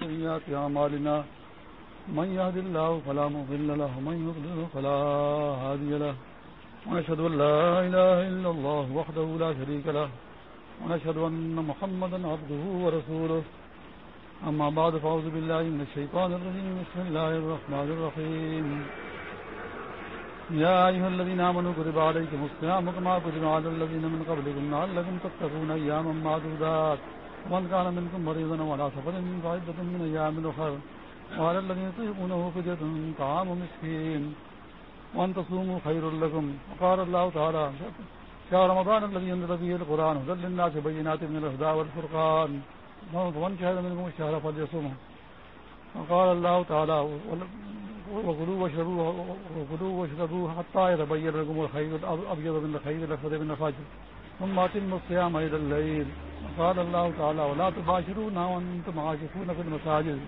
سيئات أعمالنا من يهد الله فلا مضل له ومن يضلل فلا هادي له ونشهد أن لا إله إلا الله وحده لا شريك له ونشهد أن محمدا عبده ورسوله أما بعد فأعوذ بالله من الشيطان الرجيم بسم الله الرحمن الرحيم يا أيها الذين آمنوا كتب عليكم الصيام كما كتب على الذين من قبلكم لعلكم تتقون أياما معدودات. ومن كان منكم مريضا وعلى سفر فعدة من أيام أخر. وعلى الذين يطيقونه فدية طعام مسكين. وأن تصوموا خير لكم. وقال الله تعالى شهر رمضان الذي ينزل فيه القرآن هدى للناس بينات من الهدى والفرقان. ومن شهد منكم الشهر فليصومه وقال الله تعالى وكلوا واشربوا وكلوا واشربوا حتى يتبين لكم الخير الابيض من الخير الاسود من الفجر. ثم اتموا الصيام الى الليل. وقال الله تعالى ولا تباشرون وانتم عاكفون في المساجد.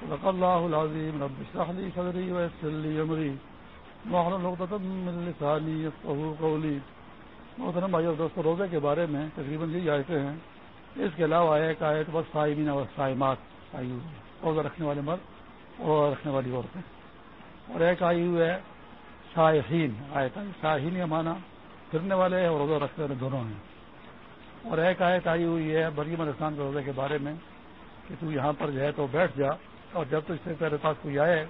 صدق الله العظيم رب اشرح لي صدري ويسر لي امري واحلل عقدة من لساني يفقهوا قولي محترم بھائی اور دوستوں روزے کے بارے میں تقریباً یہی آیتیں ہیں. اس کے علاوہ ایک آیت بس صائمین اور صائمات آئی ہوئی روزہ رکھنے والے مرد اور رکھنے والی عورتیں. اور ایک آئی ہوئی ہے شاہین آیت آئی شاہین کا معنی پھرنے والے اور روزہ رکھنے والے دونوں ہیں. اور ایک آیت آئی ہوئی ہے بریم السلام کے روزے کے بارے میں کہ تو یہاں پر جو ہے تو بیٹھ جا اور جب تو اس سے تیرے پاس کوئی آئے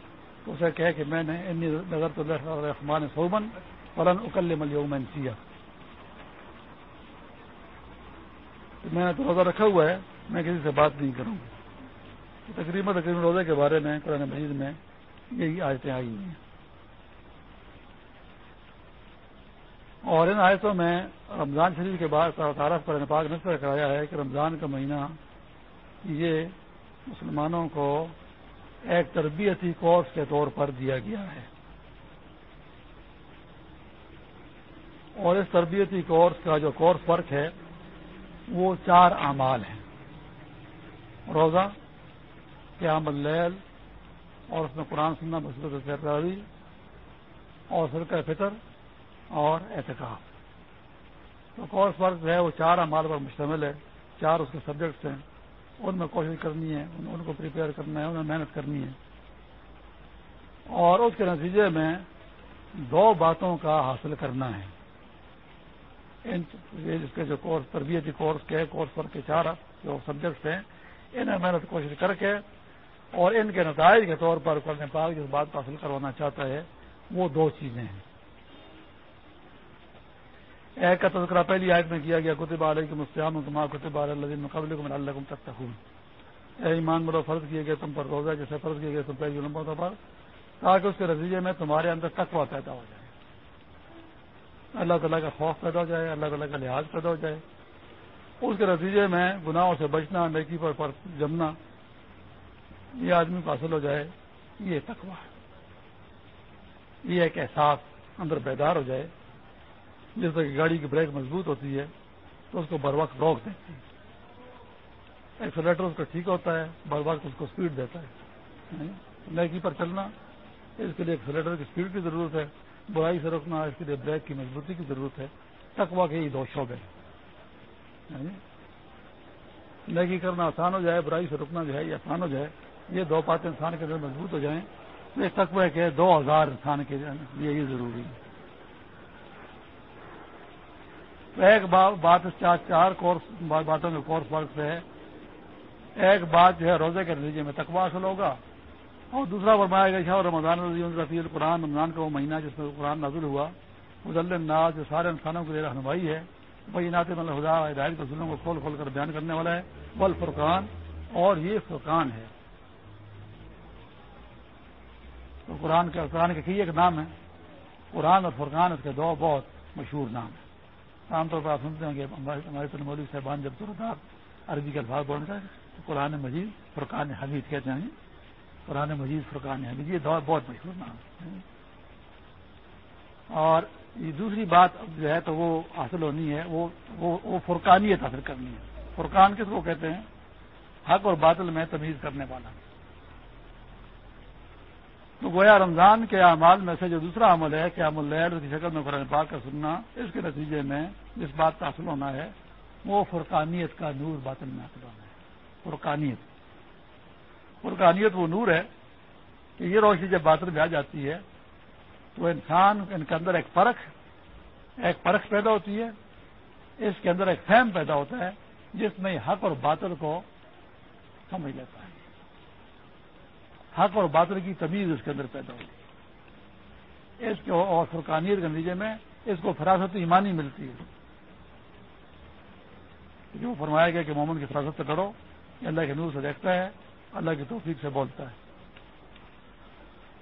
تو اسے کہے کہ میں نے انی نظر تو رحمان صوبن فلاً اکل ملیومن کیا میں نے تو روزہ رکھا ہوا ہے، میں کسی سے بات نہیں کروں۔ تقریباً تقریباً روزے کے بارے میں، قرآن مجید میں یہی آیتیں آئی ہوئی ہیں۔ اور ان آیتوں میں رمضان شریف کے بعد تعارف قرآن پاک نصر کرایا ہے کہ رمضان کا مہینہ یہ مسلمانوں کو ایک تربیتی کورس کے طور پر دیا گیا ہے۔ اور اس تربیتی کورس کا جو کورس ورک ہے، وہ چار اعمال ہیں۔ روزہ، قیام اللیل اور اس میں قرآن سننا مسلط سیراوی اور سرکہ فطر اور احتکاب تو کورس ورک جو ہے؟ وہ چار اعمال پر مشتمل ہے، چار اس کے سبجیکٹس ہیں۔ ان میں کوشش کرنی ہے، ان کو پریپیئر کرنا ہے انہیں محنت کرنی ہے۔ اور اس کے نتیجے میں دو باتوں کا حاصل کرنا ہے۔ ان اس کے جو کورس تربیتی کورس کے کورس پر کے چار جو سبجیکٹس ہیں انہیں محنت کوشش کر کے اور ان کے نتائج کے طور پر کرنے پاک جس بات کو حاصل کروانا چاہتا ہے، وہ دو چیزیں ہیں۔ ایک کا تذکرہ پہلی آیت میں کیا گیا، کتب علیہ کے مستعم کما کتب علیہ مقابلے کو اللہ کو تک تک اے ایمان مرو فرض کیے گئے تم پر روزہ، جیسے فرض کیے گئے تم پہلی لمبوں پر تاکہ اس کے نتیجے میں تمہارے اندر تقوا پیدا ہو جائے۔ اللہ تعالیٰ کا خوف پیدا ہو جائے، اللہ تعالیٰ کا لحاظ پیدا ہو جائے۔ اس کے نتیجے میں گناہوں سے بچنا، نیکی پر پر جمنا، یہ آدمی کو حاصل ہو جائے، یہ تقوا ہے۔ یہ ایک احساس اندر بیدار ہو جائے۔ جس طرح گاڑی کی بریک مضبوط ہوتی ہے، تو اس کو بر وقت روک دیتی ہے۔ ایکسلیٹر اس کا ٹھیک ہوتا ہے، بر وقت اس کو اسپیڈ دیتا ہے۔ نیکی پر چلنا، اس کے لیے ایکسلیٹر کی اسپیڈ کی ضرورت ہے۔ برائی سے روکنا، اس کے لیے بریک کی مضبوطی کی ضرورت ہے۔ تقوا کے ہی دو شعبے نیکی کرنا آسان ہو جائے، برائی سے رکنا جو ہے، یہ آسان ہو جائے۔ یہ دو باتیں انسان کے اندر مضبوط ہو جائیں۔ تو اس تقوی کے دو ہزار انسان کے لیے یہ ضروری ہے تو ایک بات چار چار کورس باتوں کے کورس ورک سے ہے۔ ایک بات جو ہے روزے کے نتیجے میں تقوا حاصل ہوگا۔ اور دوسرا فرمایا گیا شاہ رمضان رفیع القرآن رمضان کا وہ مہینہ جس میں قرآن نازل ہوا۔ مزل الناس جو سارے انسانوں کے لیے رہنمائی ہے وہی نعت مل خدا ہدایت کے ظلم کو کھول کھول کر بیان کرنے والا ہے۔ بل فرقان اور یہ فرقان ہے۔ تو قرآن کے قرآن کے کئی ایک نام ہے؟ قرآن اور فرقان اس کے دو بہت مشہور نام ہیں۔ عام طور پر آپ سنتے ہیں کہ ہمارے تو مولوی صاحبان جب تردار عربی کے الفاظ بولتے ہیں تو قرآن مجید فرقان حمید کہتے ہیں۔ قرآن مجید فرقان حمید، یہ دور بہت مشہور نام ہے۔ اور یہ دوسری بات جو ہے تو وہ حاصل ہونی ہے وہ وہ فرقانیت حاصل کرنی ہے۔ فرقان کس کو کہتے ہیں؟ حق اور باطل میں تمیز کرنے والا۔ تو گویا رمضان کے اعمال میں سے جو دوسرا عمل ہے کہ عمل اللیل کی شکل میں قرآن پاک کا سننا، اس کے نتیجے میں جس بات کا حاصل ہونا ہے، وہ فرقانیت کا نور باطن میں حاصل ہونا ہے۔ فرقانیت۔ فرقانیت وہ نور ہے کہ یہ روشنی جب باطن میں آ جاتی ہے، تو انسان ان کے اندر ایک فرق ایک پرکھ پیدا ہوتی ہے۔ اس کے اندر ایک فہم پیدا ہوتا ہے، جس میں حق اور باطل کو سمجھ لیتا ہے۔ حق اور باطل کی تمیز اس کے اندر پیدا ہوتی ہے۔ اس کے اور فرقانیت کے نتیجے میں اس کو فراست ایمانی ملتی ہے۔ جو فرمایا گیا کہ مومن کی فراست سے ڈرو، یہ اللہ کے نور سے دیکھتا ہے، اللہ کی توفیق سے بولتا ہے۔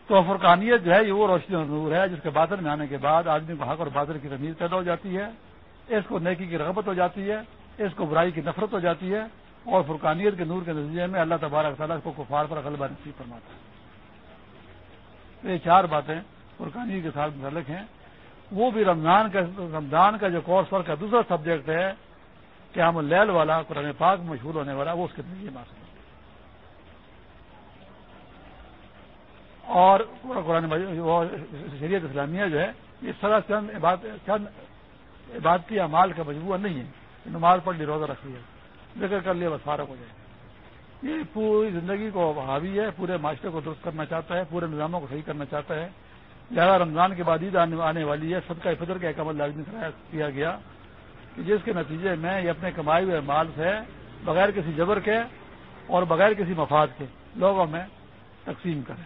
تو فرقانیت جو ہے، یہ وہ روشنی اور نور ہے جس کے بادل میں آنے کے بعد آدمی کو حق اور بادل کی تمیز پیدا ہو جاتی ہے۔ اس کو نیکی کی رغبت ہو جاتی ہے، اس کو برائی کی نفرت ہو جاتی ہے۔ اور فرقانیت کے نور کے نتیجے میں اللہ تبارک تعالیٰ کو کفار پر غلبہ نصیب فرماتا ہے۔ یہ چار باتیں فرقانیت کے ساتھ متعلق ہیں۔ وہ بھی رمضان کا رمضان کا جو کورس ورک کا دوسرا سبجیکٹ ہے کہ ہم لیل والا، قرآن پاک مشہور ہونے والا، وہ اس کے نتیجے میں اور قرآن وہ شریعت اسلامیہ جو ہے، یہ سرا چند چند عبادتی اعمال کا مجموعہ نہیں ہے۔ نماز پڑھ لی، روزہ رکھ لیا۔ ذکر کر لیا، بس فارغ ہو جائے۔ یہ پوری زندگی کو حاوی ہے، پورے معاشرے کو درست کرنا چاہتا ہے، پورے نظاموں کو صحیح کرنا چاہتا ہے۔ لہٰذا رمضان کے بعد عید آنے والی ہے۔ صدقہ فطر کا ایک عمل لازمی کیا گیا کہ جس کے نتیجے میں یہ اپنے کمائے ہوئے مال سے بغیر کسی جبر کے اور بغیر کسی مفاد کے لوگوں میں تقسیم کریں۔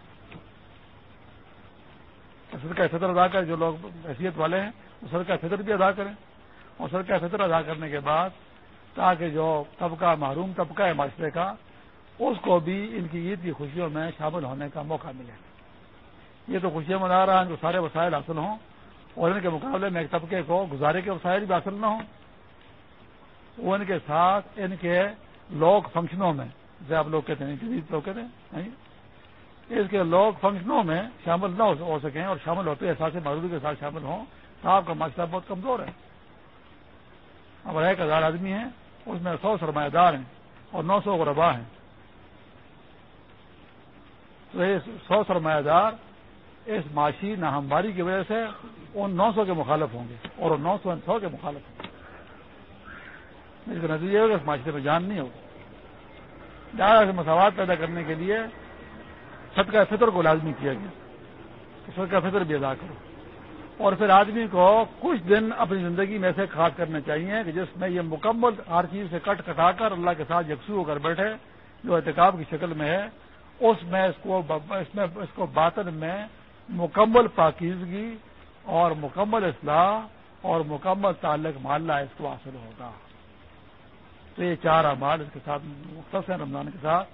صدقہ فطر ادا کریں، جو لوگ حیثیت والے ہیں، وہ صدقہ فطر بھی ادا کریں۔ اور صدقہ فطر ادا کرنے کے بعد تاکہ جو طبقہ محروم طبقہ ہے معاشرے کا، اس کو بھی ان کی عید کی خوشیوں میں شامل ہونے کا موقع ملے۔ یہ تو خوشیاں منا رہا ہے جو سارے وسائل حاصل ہوں، اور ان کے مقابلے میں ایک طبقے کو گزارے کے وسائل بھی حاصل نہ ہوں۔ وہ ان کے ساتھ ان کے لوگ فنکشنوں میں، جیسے آپ لوگ کہتے ہیں جدید لوگ کہتے ہیں اس کے لوگ فنکشنوں میں شامل نہ ہو سکیں اور شامل ہوتے احساس معروضی کے ساتھ شامل ہوں، تو آپ کا معاشرہ بہت کمزور ہے۔ اب ایک ہزار آدمی ہیں۔ اس میں سو سرمایہ دار ہیں اور نو سو غربا ہیں۔ تو یہ سو سرمایہ دار اس معاشی ناہمواری کی وجہ سے ان نو سو کے مخالف ہوں گے اور ان نو سو سو کے مخالف ہوں گے۔ اس کا نتیجہ ہوگا اس معاشرے میں جان نہیں ہوگا زیادہ سے مساوات پیدا کرنے کے لیے صدقہ فطر کو لازمی کیا گیا۔ صدقہ فطر بھی ادا کرو۔ اور پھر آدمی کو کچھ دن اپنی زندگی میں سے خاص کرنے چاہیے کہ جس میں یہ مکمل ہر چیز سے کٹ کٹا کر اللہ کے ساتھ یکسو ہو کر بیٹھے، جو احتکاب کی شکل میں ہے، اس میں اس کو اس میں اس کو باطن میں مکمل پاکیزگی اور مکمل اصلاح اور مکمل تعلق محلہ اس کو حاصل ہوگا۔ تو یہ چار اعمال اس کے ساتھ مختصر رمضان کے ساتھ۔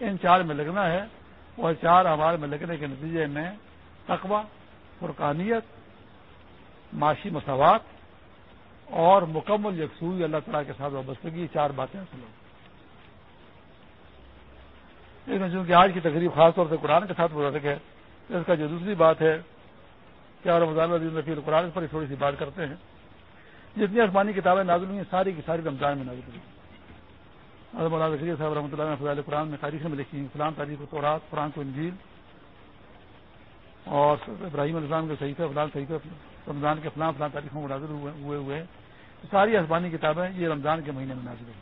ان چار میں لگنا ہے۔ اور چار اعمال میں لگنے کے نتیجے میں تقوی، فرقانیت معاشی مساوات اور مکمل یکسوئی اللہ تعالیٰ کے ساتھ وابستگی، چار باتیں حاصل ہوں لیکن چونکہ آج کی تقریب خاص طور سے قرآن کے ساتھ متعلق ہے اس کا جو دوسری بات ہے کیا رمضان رفیع قرآن پر تھوڑی سی بات کرتے ہیں۔ جتنی آسمانی کتابیں نازل ہوئی ہیں، ساری کی ساری رمضان میں نازل ہوئی مولانا ذکری صاحب رحمۃ اللہ فضال قرآن میں تاریخ میں لکھی فلان تاریخ و تورات، قرآن کو انجیل اور ابراہیم السلام کے صحیح فلان صحیح رمضان کے فلاں فلاں تاریخوں میں نازل ہوئے ہوئے ساری آسمانی کتابیں یہ رمضان کے مہینے میں نازل ہوئی۔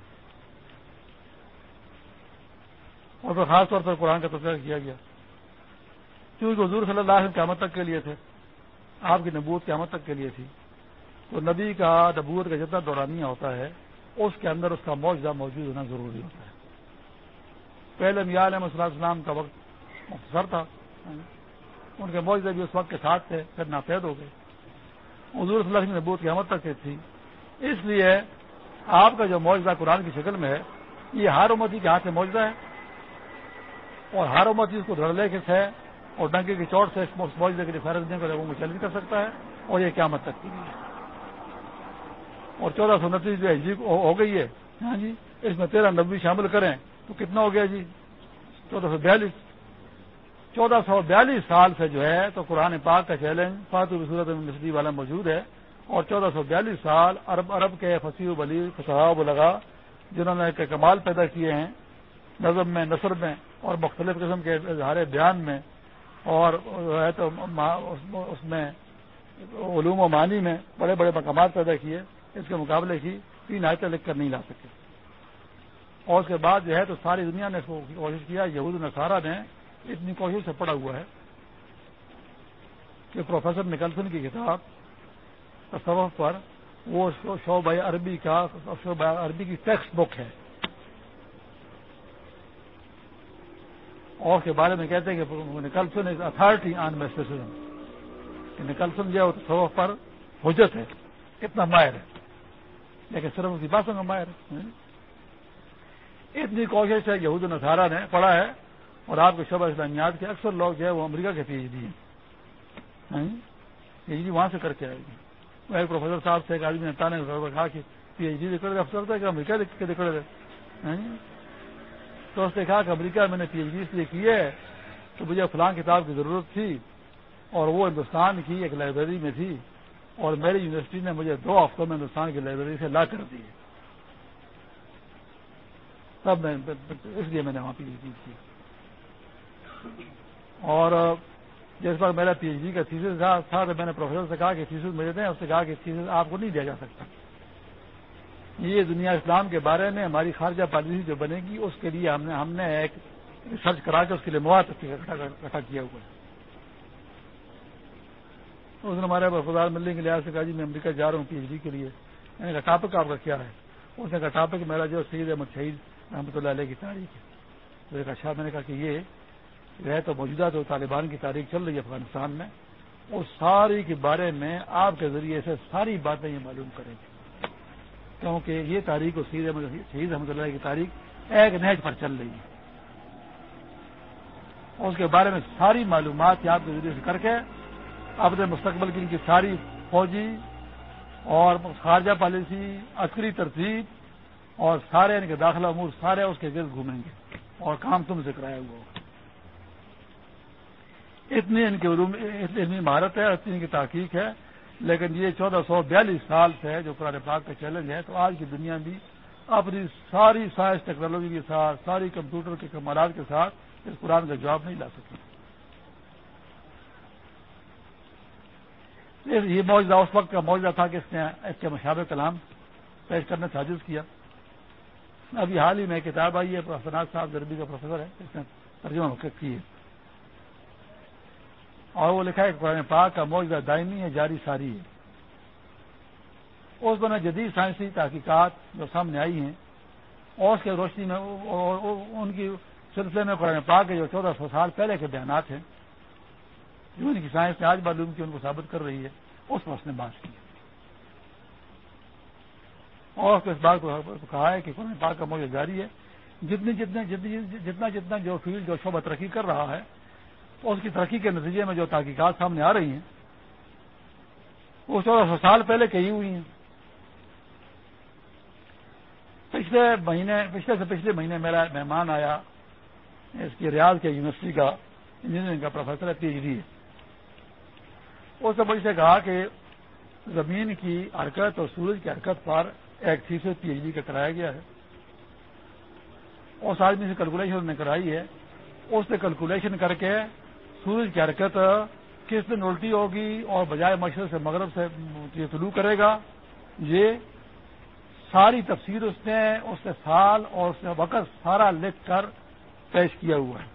اور پھر خاص طور پر قرآن کا تذکرہ کیا گیا۔ کیونکہ حضور صلی اللہ علیہ قیامت تک کے لیے تھے، آپ کی نبوت قیامت تک کے لیے تھی، تو نبی کا نبوت کا جتنا دورانیہ ہوتا ہے، اس کے اندر اس کا معاوضہ موجود ہونا ضروری ہوتا ہے۔ پہلے میاں علیہ صلی السلام کا وقت مختصر تھا، ان کے معاوضے بھی اس وقت کے ساتھ تھے، پھر ناپید ہو گئے۔ حضور صلی اللہ علیہ نبوت کی عمد تک تھی۔ اس لیے آپ کا جو معاوضہ قرآن کی شکل میں ہے، یہ ہر امتی کے ہاتھ سے معاوضہ ہے۔ اور ہر امتی اس کو دھڑلے کے سے اور ڈنکے کی چوٹ سے اس معاوضے کے لیے فیرز دینے کو وہ چیلنج کر سکتا ہے اور یہ قیامت تک کی ہے۔ اور چودہ سو انتیس جو ہے جی ہو گئی ہے۔ ہاں جی اس میں تیرہ نبی شامل کریں تو کتنا ہو گیا جی؟ چودہ سو بیالیس۔ چودہ سو بیالیس سال سے جو ہے تو قرآن پاک کا چیلنج فاتو صورت نسلی والا موجود ہے اور چودہ سو بیالیس سال عرب عرب کے فصیح بلی فصحاب لگا جنہوں نے کمال پیدا کیے ہیں نظم میں، نثر میں اور مختلف قسم کے اظہار بیان میں اور ہے تو اس میں علوم و معنی میں بڑے بڑے مقامات پیدا کیے، اس کے مقابلے کی تین آیتیں لکھ کر نہیں لا سکے۔ اور اس کے بعد جو ہے تو ساری دنیا نے کوشش کیا، یہود نصارہ نے اتنی کوشش سے پڑا ہوا ہے کہ پروفیسر نکلسن کی کتاب تصوف پر وہ شعبہ عربی کا شعبہ عربی کی ٹیکسٹ بک ہے۔ اور کے بارے میں کہتے ہیں کہ نکلسن از اتارٹی آن کہ نکلسن جو ہے تصوف پر حجت ہے کتنا ماہر ہے۔ لیکن صرف اس کی باتوں کا ماہر ہے۔ اتنی کوشش ہے، یہود نصارہ نے پڑھا ہے۔ اور آپ کے شعبہ اسلامیات کے اکثر لوگ جو ہے وہ امریکہ کے پی ایچ ڈی ہیں۔ پی ایچ ڈی وہاں سے کر کے آئے۔ گی ایک پروفیسر صاحب سے ایک آدمی نے تانے کہا کہ پی ایچ ڈی دکھے افسر تھا کہ امریکہ کے دکھے تھے ہاں جی؟ تو اس نے کہا کہ امریکہ میں نے پی ایچ ڈی اس لیے کی ہے تو مجھے فلاں کتاب کی ضرورت تھی اور وہ ہندوستان کی ایک لائبریری میں تھی اور میری یونیورسٹی نے مجھے دو ہفتوں میں ہندوستان کی لائبریری سے لا کر دی تب میں اس لیے میں نے وہاں پی ایچ ڈی کی۔ اور جس پر میرا پی ایچ ڈی کا تھیسس تھا تو میں نے پروفیسر سے کہا کہ تھیسس مجھے دیں، اس سے کہا کہ تھیسس آپ کو نہیں دیا جا سکتا۔ یہ دنیا اسلام کے بارے میں ہماری خارجہ پالیسی جو بنے گی، اس کے لیے ہم نے ہم نے ایک ریسرچ کرا کے اس کے لیے مواد اکٹھا کیا ہوا ہے۔ اس نے ہمارے وفادار ملنے کے لحاظ سے کہا جی میں امریکہ جا رہا ہوں پی ایچ ڈی کے لیے۔ میں نے کہا، ٹاپک آپ کا کیا ہے؟ اس نے کہا، ٹاپک میرا جو سید احمد شہید رحمۃ اللہ علیہ کی تاریخ ہے۔ کہا اچھا میں نے کہا کہ یہ جو ہے تو موجودہ جو طالبان کی تاریخ چل رہی ہے افغانستان میں اس ساری کے بارے میں آپ کے ذریعے سے ساری باتیں یہ معلوم کریں گے۔ کیونکہ یہ تاریخ اور شہید احمد اللہ کی تاریخ ایک نیچ پر چل رہی ہے۔ اس کے بارے میں ساری معلومات آپ کے ذریعے سے کر کے اپنے مستقبل کی ان کی ساری فوجی اور خارجہ پالیسی، عسکری ترتیب اور سارے ان کے داخلہ امور، سارے اس کے گرد گھومیں گے اور کام تم سے کرایا ہوا ہوگا۔ اتنی ان کی اتنی مہارت ہے، اتنی ان کی تحقیق ہے، لیکن یہ چودہ سو بیالیس سال سے جو قرآن پاک کا چیلنج ہے، تو آج کی دنیا بھی اپنی ساری سائنس، ٹیکنالوجی کے ساتھ، ساری کمپیوٹر کے کمالات کے ساتھ اس قرآن کا جواب نہیں لا سکتی یہ موجودہ اس وقت کا موجودہ تھا کہ اس نے اس کے مشابہ کلام پیش کرنے سے حاجز کیا۔ ابھی حال ہی میں کتاب آئی ہے سناج صاحب دربی کا پروفیسر ہے، اس نے ترجمہ کی ہے اور وہ لکھا ہے کہ قرآن پاک کا موجودہ دائمی ہے، جاری ساری ہے۔ اس دونوں جدید سائنسی تحقیقات جو سامنے آئی ہیں اور اس کے روشنی میں ان کی سلسلے میں قرآن پاک کے جو چودہ سو سال پہلے کے بیانات ہیں، جو ان کی سائنس نے آج معلوم کی، ان کو ثابت کر رہی ہے، اس پر اس نے بات کی۔ اور اس اس بات کو کہا ہے کہ قرآن پاک کا موجود جاری ہے۔ جتنی جتنے، جتنا جتنا جو فیلڈ جو شعبہ ترقی کر رہا ہے اس کی ترقی کے نتیجے میں جو تحقیقات سامنے آ رہی ہیں، وہ چودہ سو سال پہلے کہی ہوئی ہیں۔ پچھلے مہینے، پچھلے سے پچھلے مہینے میرا مہمان آیا، اس کی ریاض کے یونیورسٹی کا انجینئرنگ کا پروفیسر ہے، پی ایچ ڈی ہے۔ اس نے مجھ سے کہا کہ زمین کی حرکت اور سورج کی حرکت پر ایک فیصد پی ایچ ڈی کا کرایا گیا ہے۔ اس آدمی سے کیلکولیشن نے کرائی ہے۔ اس نے کیلکولیشن کر کے سورج کی حرکت کس دن الٹی ہوگی اور بجائے مشرق سے مغرب سے یہ طلوع کرے گا؟ یہ ساری تفسیر اس نے اس نے سال اور اس نے وقت سارا لکھ کر پیش کیا ہوا ہے۔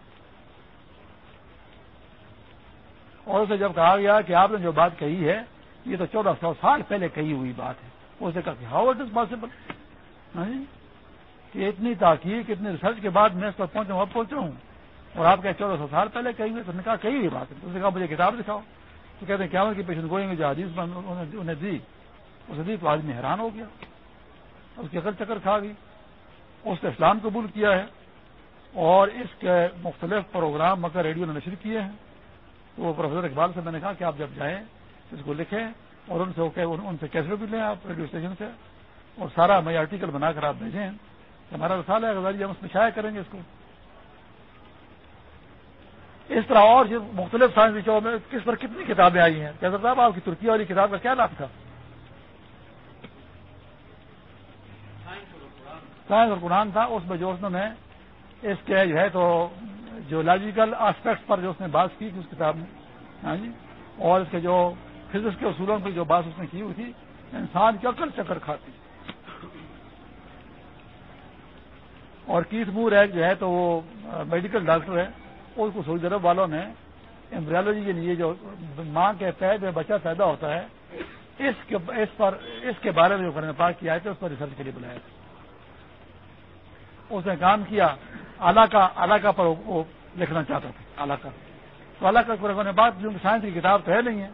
اور اسے جب کہا گیا کہ آپ نے جو بات کہی ہے، یہ تو چودہ سو سال پہلے کہی ہوئی بات ہے۔ اسے کہا کہ ہاؤ اٹ از پاسبل؟ کہ اتنی تاکیق، اتنی ریسرچ کے بعد میں اس پر پہنچا ہوں اب پہنچا ہوں اور آپ کہ چودہ سو سال پہلے کہی ہوئی تو نے کہا کہی ہوئی بات ہے۔ اس نے کہا، مجھے کتاب دکھاؤ۔ تو کہتے ہیں کیا کی پیشن گوئیں گے جو حدیث انہیں دی اسے دی تو آدمی حیران ہو گیا۔ اس کی عقل چکر کھا گئی۔ اس نے اسلام قبول کیا ہے۔ اور اس کے مختلف پروگرام مکر ریڈیو نے نشر کیے ہیں۔ تو وہ پروفیسر اقبال سے میں نے کہا کہ آپ جب جائیں، اس کو لکھیں اور ان سے ان سے کیسے بھی لیں آپ ریڈیو اسٹیشن سے۔ اور سارا ہمیں آرٹیکل بنا کر آپ بھیجیں کہ ہمارا رسال ہے، غزالی، ہم اس میں شائع کریں گے اس کو۔ اس طرح اور مختلف سائنس وشوں میں کس پر کتنی کتابیں آئی ہیں؟ کہتے صاحب، آپ کی ترکی والی کتاب کا کیا نام تھا؟ سائنس اور قرآن تھا، اس میں جو اس نے اس کے جو ہے تو جیولوجیکل آسپیکٹس پر جو اس نے بات کی تھی اس کتاب میں ہاں جی؟ اور اس کے جو فزکس کے اصولوں پہ جو بات اس نے کی ہوئی تھی، انسان کیا کر چکر کھاتی اور کیس مور ہے جو ہے تو وہ میڈیکل ڈاکٹر ہے۔ اس کو سعودی عرب والوں نے امبریالوجی کے لیے جو ماں کے پید میں بچہ پیدا ہوتا ہے، اس کے اس پر اس کے بارے میں جو قرآن پاک کیا تھا اس پر ریسرچ کے لیے بلایا تھا۔ اس نے کام کیا علاقہ علاقہ پر وہ لکھنا چاہتا تھا علاقہ تو علاقہ قرآن بات جو سائنس کی کتاب تو ہے نہیں ہے،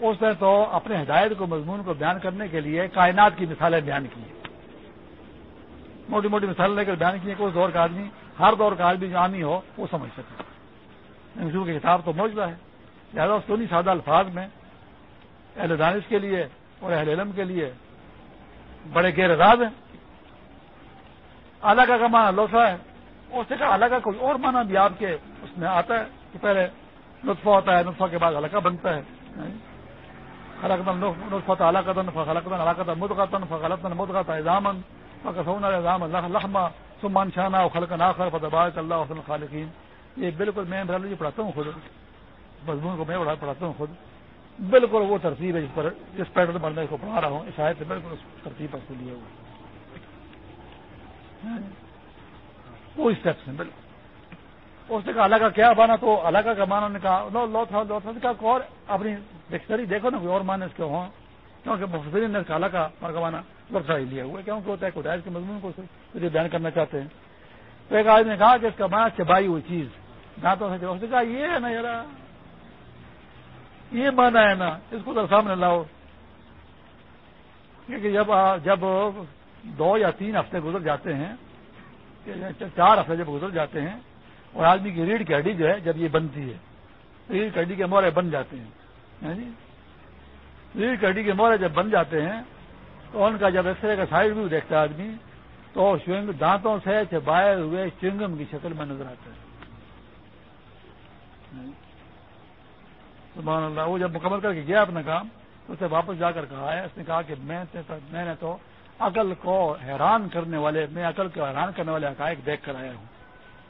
اس نے تو اپنے ہدایت کو، مضمون کو بیان کرنے کے لیے کائنات کی مثالیں بیان کی ہیں۔ موٹی موٹی مثالیں لے کر بیان کی کہ اس دور کا آدمی ہر دور کا آدمی جو عامی ہو، وہ سمجھ سکے۔ کی کتاب تو موجودہ ہے۔ لہٰذا سونی سادہ الفاظ میں اہل دانش کے لیے اور اہل علم کے لیے بڑے گیر راز ہیں۔ الگ کا معنی لوسا ہے۔ اس سے کہا الگ کا کوئی اور معنی بھی آپ کے اس میں آتا ہے کہ پہلے نطفہ ہوتا ہے، نطفہ کے بعد الگ بنتا ہے۔ نطفہ الگ خلق مدغتن فغلطن مدغت اضامن فقصون اضام لخمہ سمان شانہ خلق ناخر فتبارک اللہ حسن خالقین یہ بالکل میں جی پڑھاتا ہوں خود. مضمون کو میں پڑھاتا ہوں خود. بالکل وہ ترتیب ہے جس پر جس پیٹرن پر میں اس کو پڑھا رہا ہوں. اس آیت سے بالکل اس ترتیب پر سے لیا ہوا ہاں جی؟ وہ اسٹیپس ہیں بالکل. اس نے کہا اللہ کا کیا بانا تو اللہ کا مانا نے کہا، لو لو تھا لو تھا۔ کہا اور اپنی ڈکشنری دیکھو نا، کوئی اور مانے اس کے ہوں۔ کیونکہ مفسرین نے اللہ کا مانا لفظہ ہی لیا ہوا ہے کیونکہ ہوتا ہے خدائش کے مضمون کو بیان کرنا چاہتے ہیں۔ تو ایک آدمی نے کہا کہ اس کا مانا چبائی ہوئی چیز دانتوں سے اس نے کہا، یہ ہے نا یار، یہ مانا ہے نا، اس کو تو سامنے لاؤ۔ کیونکہ جب جب دو یا تین ہفتے گزر جاتے ہیں، چار ہفتے جب گزر جاتے ہیں، اور آدمی کی ریڑھ کی ہڈی جو ہے، جب یہ بنتی ہے، ریڑھ کی ہڈی کے مورے بن جاتے ہیں۔ یعنی ریڑھ کی ہڈی کے مورے جب بن جاتے ہیں، تو ان کا جب ایکس رے کا سائڈ ویو دیکھتا ہے آدمی، تو دانتوں سے چبائے ہوئے چنگم کی شکل میں نظر آتا ہے سبحان اللہ، وہ جب مکمل کر کے گیا اپنا کام، تو اسے واپس جا کر کہا ہے، اس نے کہا کہ میں میں نے تو عقل کو حیران کرنے والے، میں عقل کو حیران کرنے والے حقائق دیکھ کر آیا ہوں۔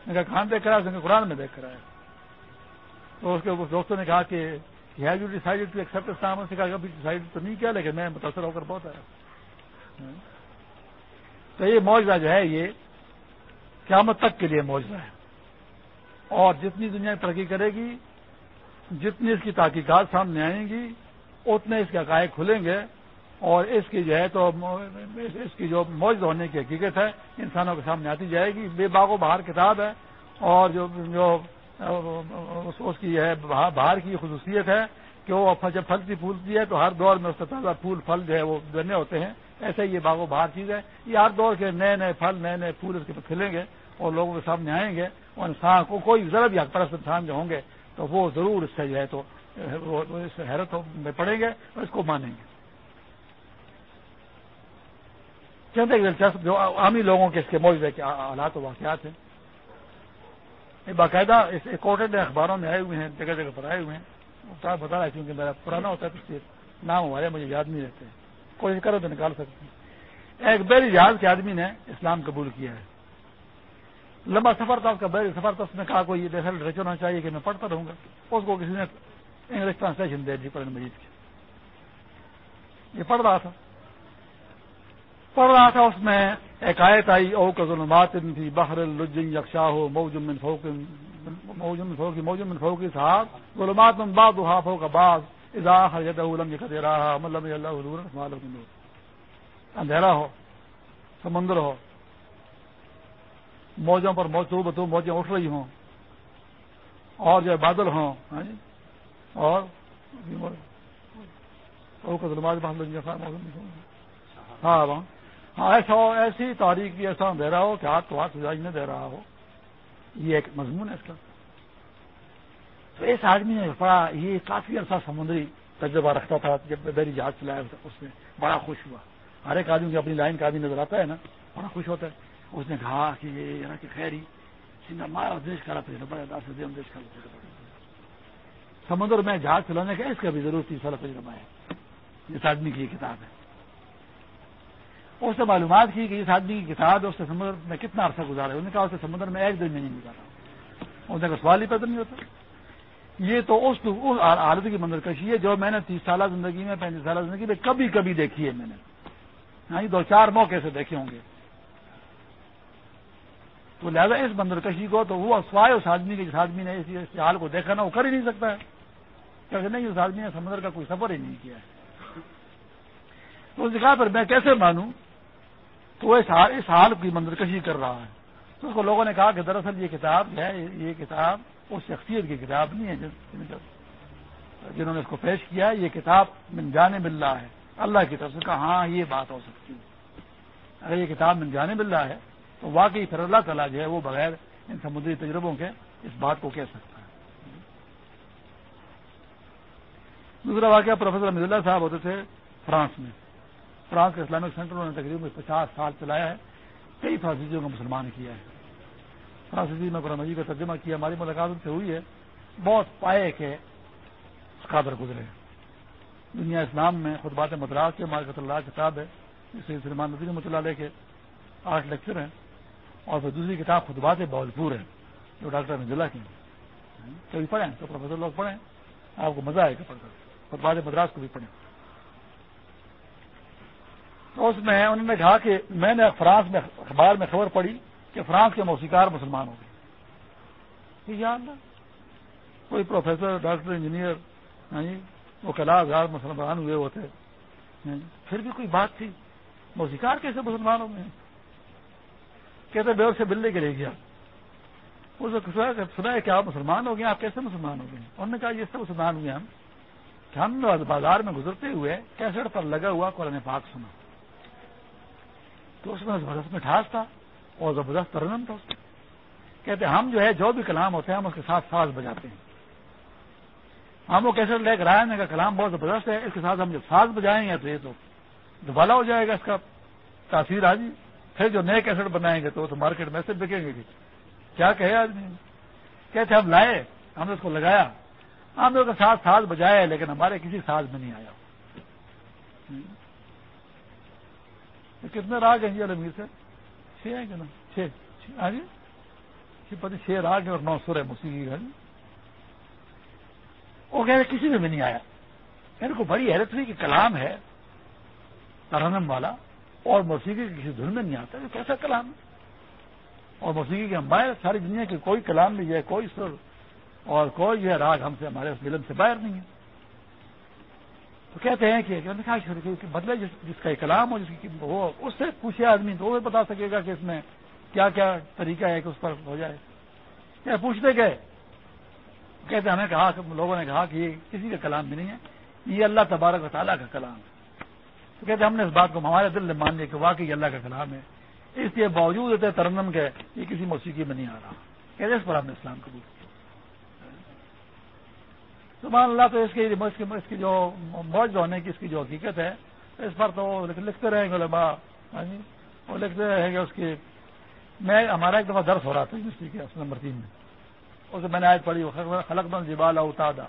میں کہا، کہاں دیکھ کر آیا اس نے قرآن میں دیکھ کر آیا تو اس کے دوستوں نے کہا کہ have you decided to accept Islam سے کہا کہ ڈیسائڈ تو نہیں کیا لیکن میں متاثر ہو کر بہت آیا۔ تو یہ معاوضہ جو ہے، یہ قیامت تک کے لیے معاوضہ ہے۔ اور جتنی دنیا ترقی کرے گی، جتنی اس کی تحقیقات سامنے آئیں گی، اتنے اس کے عقائد کھلیں گے۔ اور اس کی جو ہے تو اس کی جو موج ہونے کی حقیقت ہے، انسانوں کے سامنے آتی جائے گی۔ بے باغ و بہار کتاب ہے۔ اور جو جو اس کی ہے، باہر کی خصوصیت ہے کہ وہ جب پھلتی پھولتی ہے تو ہر دور میں اس کا تازہ پھول، پھل جو ہے وہ بنے ہوتے ہیں۔ ایسے ہی یہ باغ و بہار چیز ہے۔ یہ ہر دور کے نئے نئے پھل، نئے نئے پھول اس کے کھلیں گے اور لوگوں کے سامنے آئیں گے اور انسان کو کوئی ذرا بھی حق پرست انسان جو ہوں گے تو وہ ضرور اس سے جو ہے تو اس حیرت میں پڑیں گے اور اس کو مانیں گے۔ چند ایک دلچسپ جو عامی لوگوں کے اس کے موجود کے حالات و واقعات ہیں۔ باقاعدہ اس ایکٹڈ اخباروں میں آئے ہوئے ہیں، جگہ جگہ پر آئے ہوئے ہیں۔ بتا رہا ہے کیونکہ میرا پرانا ہوتا ہے تو نام ہمارے مجھے یاد نہیں رہتے۔ کوشش کرو تو نکال سکتے ایک بیر جہاز کے آدمی نے اسلام قبول کیا ہے۔ لمبا سفر تھا اس کا بیر سفر تھا، اس نے کہا کوئی یہ لٹریچر ہونا چاہیے کہ میں پڑھتا رہوں گا۔ اس کو کسی نے انگلش ٹرانسلیشن دے دی قرآن مجید کی یہ پڑھ رہا تھا۔ پڑھ رہا تھا اس میں ایک آیت آئی، او کا ظلمات تھی بحر الجن یکشا ہو موجم من فوق موجم فوقی موجم من فوقی صاحب ظلمات من بعض ہو کا بعض اذا حرجت لم یہ دے رہا مطلب اللہ حضور اندھیرا ہو، سمندر ہو، موجوں پر موجود بتو موجیں اٹھ رہی ہوں، اور جو بادل ہوں ہاں جی اور ہاں ہاں ایسا ہو، ایسی تاریخ ایسا دے رہا ہو کہ ہاتھ تو ہاتھ سجائی نہ دے رہا ہو۔ یہ ایک مضمون ہے اس کا۔ تو اس آدمی نے پڑا یہ کافی عرصہ سمندری تجربہ رکھتا تھا، جب میری جہاز چلایا اس میں بڑا خوش ہوا۔ ہر ایک آدمی جو اپنی لائن کا آدمی نظر آتا ہے نا، بڑا خوش ہوتا ہے۔ اس نے کہا کہ یہ کہ خیری مارا دیش کرا بڑے دیش کا سمندر میں جہاز چلانے کا اس کا بھی ضرورت تھی سارا تجربہ ہے اس آدمی کی یہ کتاب ہے۔ اس نے معلومات کی کہ اس آدمی کی کتاب اس سے سمندر میں کتنا عرصہ گزارا ہے؟ انہوں نے کہا، اس اسے سمندر میں ایک دن میں نہیں گزارا۔ اس نے کہا، سوال ہی پیدا نہیں ہوتا۔ یہ تو اس حالت کی منظر کشی ہے جو میں نے تیس سالہ زندگی میں، پینتیس سالہ زندگی میں کبھی کبھی دیکھی ہے میں نے۔ ہاں دو چار موقع سے دیکھے ہوں گے۔ تو لہٰذا اس بندر کشی کو تو وہ سوائے اس آدمی کے جس آدمی نے اس حال کو دیکھا نا، وہ کر ہی نہیں سکتا ہے۔ کہ نہیں، اس آدمی نے سمندر کا کوئی سفر ہی نہیں کیا ہے۔ تو اس جگہ پر میں کیسے مانوں؟ تو وہ اس حال کی بندر کشی کر رہا ہے۔ تو اس کو لوگوں نے کہا کہ دراصل یہ کتاب ہے، یہ کتاب اس شخصیت کی کتاب نہیں ہے جنہوں نے اس کو پیش کیا ہے، یہ کتاب من جانے مل رہا ہے۔ اللہ کی طرف سے کہا ہاں یہ بات ہو سکتی ہے۔ اگر یہ کتاب من جانے مل رہا ہے، تو واقعی پھر اللہ تعالیٰ جو ہے، وہ بغیر ان سمندری تجربوں کے اس بات کو کہہ سکتا ہے۔ دوسرا واقعہ پروفیسر رحمد اللہ صاحب ہوتے تھے فرانس میں۔ فرانس کے اسلامک سینٹر نے تقریباً پچاس سال چلایا ہے، کئی فرانسیسیوں کو مسلمان کیا ہے۔ فرانسیسی میں قرآن مجید کا ترجمہ کیا، ہماری ملاقات سے ہوئی ہے۔ بہت پائے کے قادر گزرے دنیا اسلام میں خطبات مدراس کے مارکت اللہ کتاب ہے، جسے سلمان نظیر مطلع لے کے آٹھ لیکچر ہیں۔ اور پھر دوسری کتاب خطبات بولپور ہے جو ڈاکٹر نجلا کی کبھی پڑھیں تو پروفیسر لوگ پڑھیں، آپ کو مزہ آئے گا پڑھ کر۔ خطبات مدراس کو بھی پڑھیں۔ اس میں انہوں نے کہا کہ میں نے فرانس میں اخبار میں خبر پڑی کہ فرانس کے موسیقار مسلمان ہو گئے یاد کوئی پروفیسر، ڈاکٹر، انجینئر یعنی وہ کلا ہزار مسلمان ہوئے ہوتے۔ یعنی پھر بھی کوئی بات تھی۔ موسیقار کیسے مسلمان ہو گئے کہتے بے سے بلے کے لے گیا۔ سنا ہے کہ آپ مسلمان ہو گئے، آپ کیسے مسلمان ہو گئے؟ انہوں نے کہا، یہ سب مسلمان ہوئے ہم۔ کہ ہم بازار میں گزرتے ہوئے کیسٹ پر لگا ہوا قرآن پاک سنا۔ تو اس میں زبردست مٹھاس تھا اور زبردست ترنم تھا اس میں۔ کہتے ہم جو ہے، جو بھی کلام ہوتے ہیں، ہم اس کے ساتھ ساز بجاتے ہیں۔ ہم وہ کیسے لے کر آئے کا کلام بہت زبردست ہے، اس کے ساتھ ہم جب ساز بجائیں گے تو یہ تو دوبالا ہو جائے گا اس کا تاثیر آج پھر جو نئے کیسٹ بنائیں گے تو وہ تو مارکیٹ میں سے بکیں گے۔ کیا کہے آدمی؟ کہتے ہم لائے، ہم نے اس کو لگایا۔ ہم نے اس کے ساتھ ساز بجائے، لیکن ہمارے کسی ساز میں نہیں آیا۔ کتنے راگ ہیں جی المیر سے چھ ہیں کہ نا چھ۔ ہاں جی؟ پتی چھ راگ ہیں اور نو سر ہے موسیقی ہے وہ کہہ رہے کسی میں بھی نہیں آیا۔ یعنی میرے کو بڑی حیرت ہوئی کہ کلام ہے، ترنم والا، اور موسیقی کی کسی دھن میں نہیں آتا، یہ کیسا کلام ہے؟ اور موسیقی کے ہم باہر ساری دنیا کے کوئی کلام نہیں ہے، کوئی سر اور کوئی جو ہے راگ ہم سے، ہمارے اس علم سے باہر نہیں ہے۔ تو کہتے ہیں کہ بدلے جس کا کلام ہو، جس کی وہ اس سے پوچھے آدمی تو وہ بتا سکے گا کہ اس میں کیا کیا طریقہ ہے کہ اس پر ہو جائے۔ کیا پوچھتے گئے۔ کہتے ہمیں کہا لوگوں نے کہا کہ یہ کسی کا کلام بھی نہیں ہے، یہ اللہ تبارک و تعالیٰ کا کلام ہے۔ تو کہتے ہم نے اس بات کو ہمارے دل نے مان لیا کہ واقعی اللہ کا کلام ہے۔ اس لیے باوجود ہوتے ترنم کے یہ کسی موسیقی میں نہیں آ رہا۔ کہتے اس پر ہم نے اسلام قبول کیا۔ سبحان اللہ، تو اس کی اس کی جو موج ہونے کی اس کی جو حقیقت ہے، اس پر تو لکھتے رہیں گے علماء ہاں جی؟ وہ لکھتے رہیں گے اس کی میں ہمارا ایک دفعہ درس ہو رہا تھا یونیورسٹی کے نمبر تین میں۔ اسے میں نے آج پڑھی خلق بند جبال اوتادا۔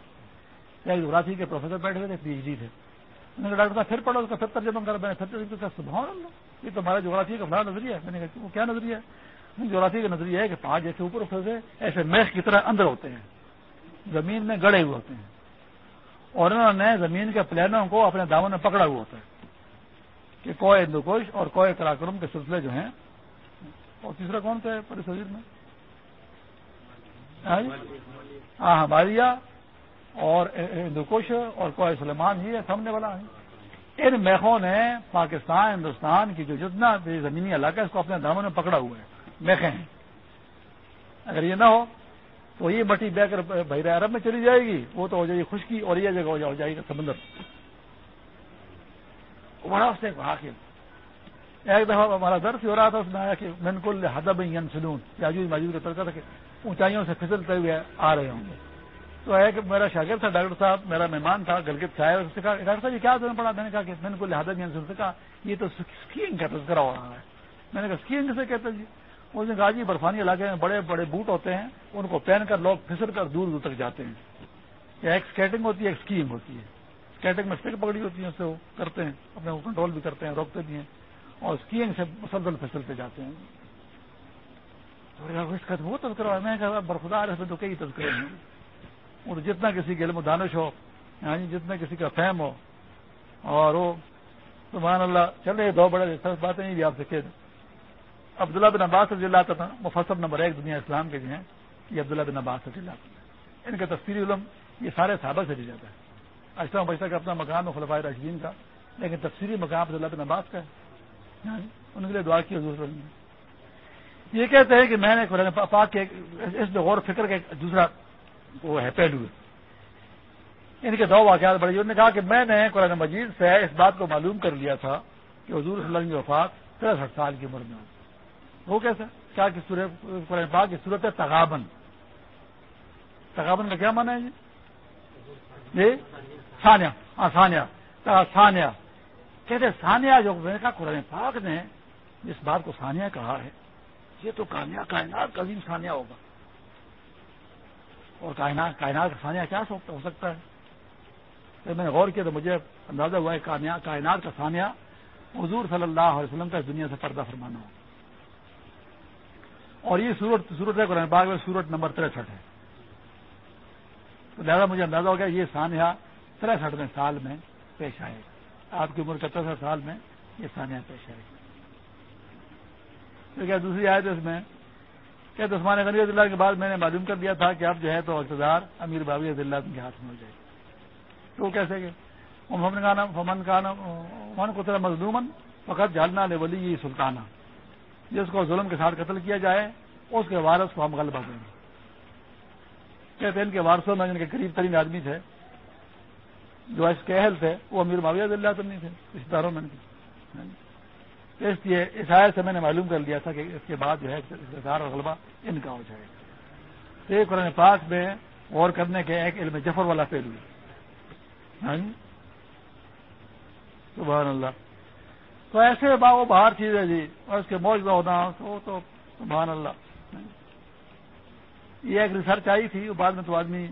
جغرافی کے پروفیسر بیٹھے ہوئے تھے پی ایچ ڈی تھے۔ میں نے ڈاکٹر صاحب، پھر پڑھو، اس کا پھر ترجمہ کر میں نے پھر کہا سبحان اللہ، یہ تو ہمارا جغرافی کا بڑا نظریہ ہے۔ میں نے کہا وہ کیا نظریہ ہے؟ جغرافی کا نظریہ ہے کہ پانچ جیسے اوپر اٹھے ایسے میخ کی طرح اندر ہوتے ہیں۔ زمین میں گڑے ہوئے ہوتے ہیں۔ اور انہوں نے زمین کے پلانوں کو اپنے داموں میں پکڑا ہوا ہوتا ہے کہ کوئے ہندوکوش اور کوئے کراکرم کے سلسلے جو ہیں اور تیسرا کون سا ہے پورے میں؟ ہاں, جی؟ ہاں،, ہاں، ہماریا اور ہندوکوش اور کوئے سلیمان یہ سامنے والا ہے۔ ان میخوں نے پاکستان ہندوستان کی جو جتنا زمینی علاقہ ہے اس کو اپنے داموں میں پکڑا ہوا ہے۔ میخیں ہیں۔ اگر یہ نہ ہو تو یہ مٹی بہ کر بحیر عرب میں چلی جائے گی، وہ تو ہو جائے گی خشکی اور یہ جگہ ہو جائے گا سمندر۔ بڑا اس نے کہا کہ ایک دفعہ ہمارا درد ہو رہا تھا، اس میں آیا کہ بالکل حدب سلون یاجوج ماجوج کا ترکا تھا کہ اونچائیوں سے پھسلتے ہوئے آ رہے ہوں گے۔ تو ایک میرا شاگرد تھا، ڈاکٹر صاحب، میرا مہمان تھا، گلگت سے آیا، اس سے کہا، ڈاکٹر صاحب، یہ کیا دینا پڑا میں نے کہا کہ بالکل حدب سے کہا، یہ تو اسکیئنگ کا تذکرہ ہو رہا ہے۔ میں نے کہا اسکیئنگ سے کہتے جی؟ اس نے کہا جی برفانی علاقے میں بڑے بڑے بوٹ ہوتے ہیں، ان کو پہن کر لوگ پھسل کر دور دور تک جاتے ہیں۔ ایک اسکیٹنگ ہوتی ہے، ایک اسکیئنگ ہوتی ہے۔ اسکیٹنگ میں اسٹک پکڑی ہوتی ہے اس سے وہ کرتے ہیں اپنے کو کنٹرول بھی کرتے ہیں، روکتے بھی ہیں اور اسکیئنگ سے مسلسل پھسلتے جاتے ہیں۔ اس کا وہ تذکرہ میں کہا برفدار اس میں تو کئی تذکرے ہیں۔ وہ جتنا کسی کے علم و دانش ہو یعنی جتنا کسی کا فہم ہو، اور وہ، سبحان اللہ، چلے، دو بڑے باتیں بھی آپ سے کہہ دیں۔ عبداللہ بن عباس رضی اللہ تعالیٰ مفصل نمبر ایک دنیا اسلام کے جو ہیں، یہ عبداللہ بن عباس رضی اللہ ان کا تفصیلی علم یہ سارے صحابہ سے لی جاتا ہے۔ اشرف بچہ کا اپنا مقام ہے خلفۂ راشدین کا، لیکن تفصیلی مقام عبداللہ بن عباس کا ہے۔ ہاں جی، ان کے لیے دعا کی حضور یہ کہتے ہیں کہ میں نے قرآن پاک کے اس میں غور فکر کا دوسرا وہ ہے، پہلو ہے۔ ان کے دو واقعات بڑے انہوں نے کہا کہ میں نے قرآن مجید سے اس بات کو معلوم کر لیا تھا کہ حضور صلی اللہ علیہ وفات ترسٹھ سال کی عمر میں وہ کیسا کیا کہ قرآن پاک کی صورت ہے تغابن. تغابن کا کیا مانا ہے جی؟, جی؟ سانیہ ہاں سانیہ سانیہ کہتے سانیہ جو میں کہا قرآن پاک نے اس بات کو سانیہ کہا ہے، یہ تو کائنات کا عظیم ثانیہ ہوگا۔ اور کائنات کائنات کا ثانیہ کیا ہو سکتا ہے؟ جب میں نے غور کیا تو مجھے اندازہ ہوا ہے کائنات کا ثانیہ حضور صلی اللہ علیہ وسلم کا دنیا سے پردہ فرمانا ہو اور یہ سورت سورت ہے قرآن باغ میں سورت نمبر تریسٹھ ہے۔ تو لہٰذا مجھے اندازہ ہو گیا یہ ثانیہ تریسٹھ میں سال میں پیش آئے گا۔ آپ کی عمر کا تریسٹھ سال میں یہ ثانیہ پیش آئے گا۔ کیا دوسری آئے اس میں؟ کیا عثمان غنی اللہ کے بعد میں نے معلوم کر دیا تھا کہ اب جو ہے تو اقتدار امیر بابی رضی اللہ کے ہاتھ میں ہو جائے تو وہ کیسے کہ فمن من کو طرح مزدومن فقط جالنا لے ولی یہ سلطانہ جس کو ظلم کے ساتھ قتل کیا جائے، اس کے وارث کو ہم غلبہ دیں گے۔ کہتے ہیں ان کے وارثوں میں جن کے قریب ترین آدمی تھے، جو اس کے اہل تھے، وہ امیر معاویہ اللہ تو نہیں تھے رشتے داروں میں اس لیے اس آئے سے میں نے معلوم کر لیا تھا کہ اس کے بعد جو ہے اقتدار اور غلبہ ان کا ہو جائے گا۔ ایک قرآن پاک میں غور کرنے کے ایک علم جفر والا پہلو ہے ہاں جی؟ سبحان اللہ۔ تو ایسے با وہ باہر چیز ہے جی اور اس کے موجودہ ہونا، تو تو سبحان اللہ۔ یہ ایک ریسرچ آئی تھی بعد میں تو آدمی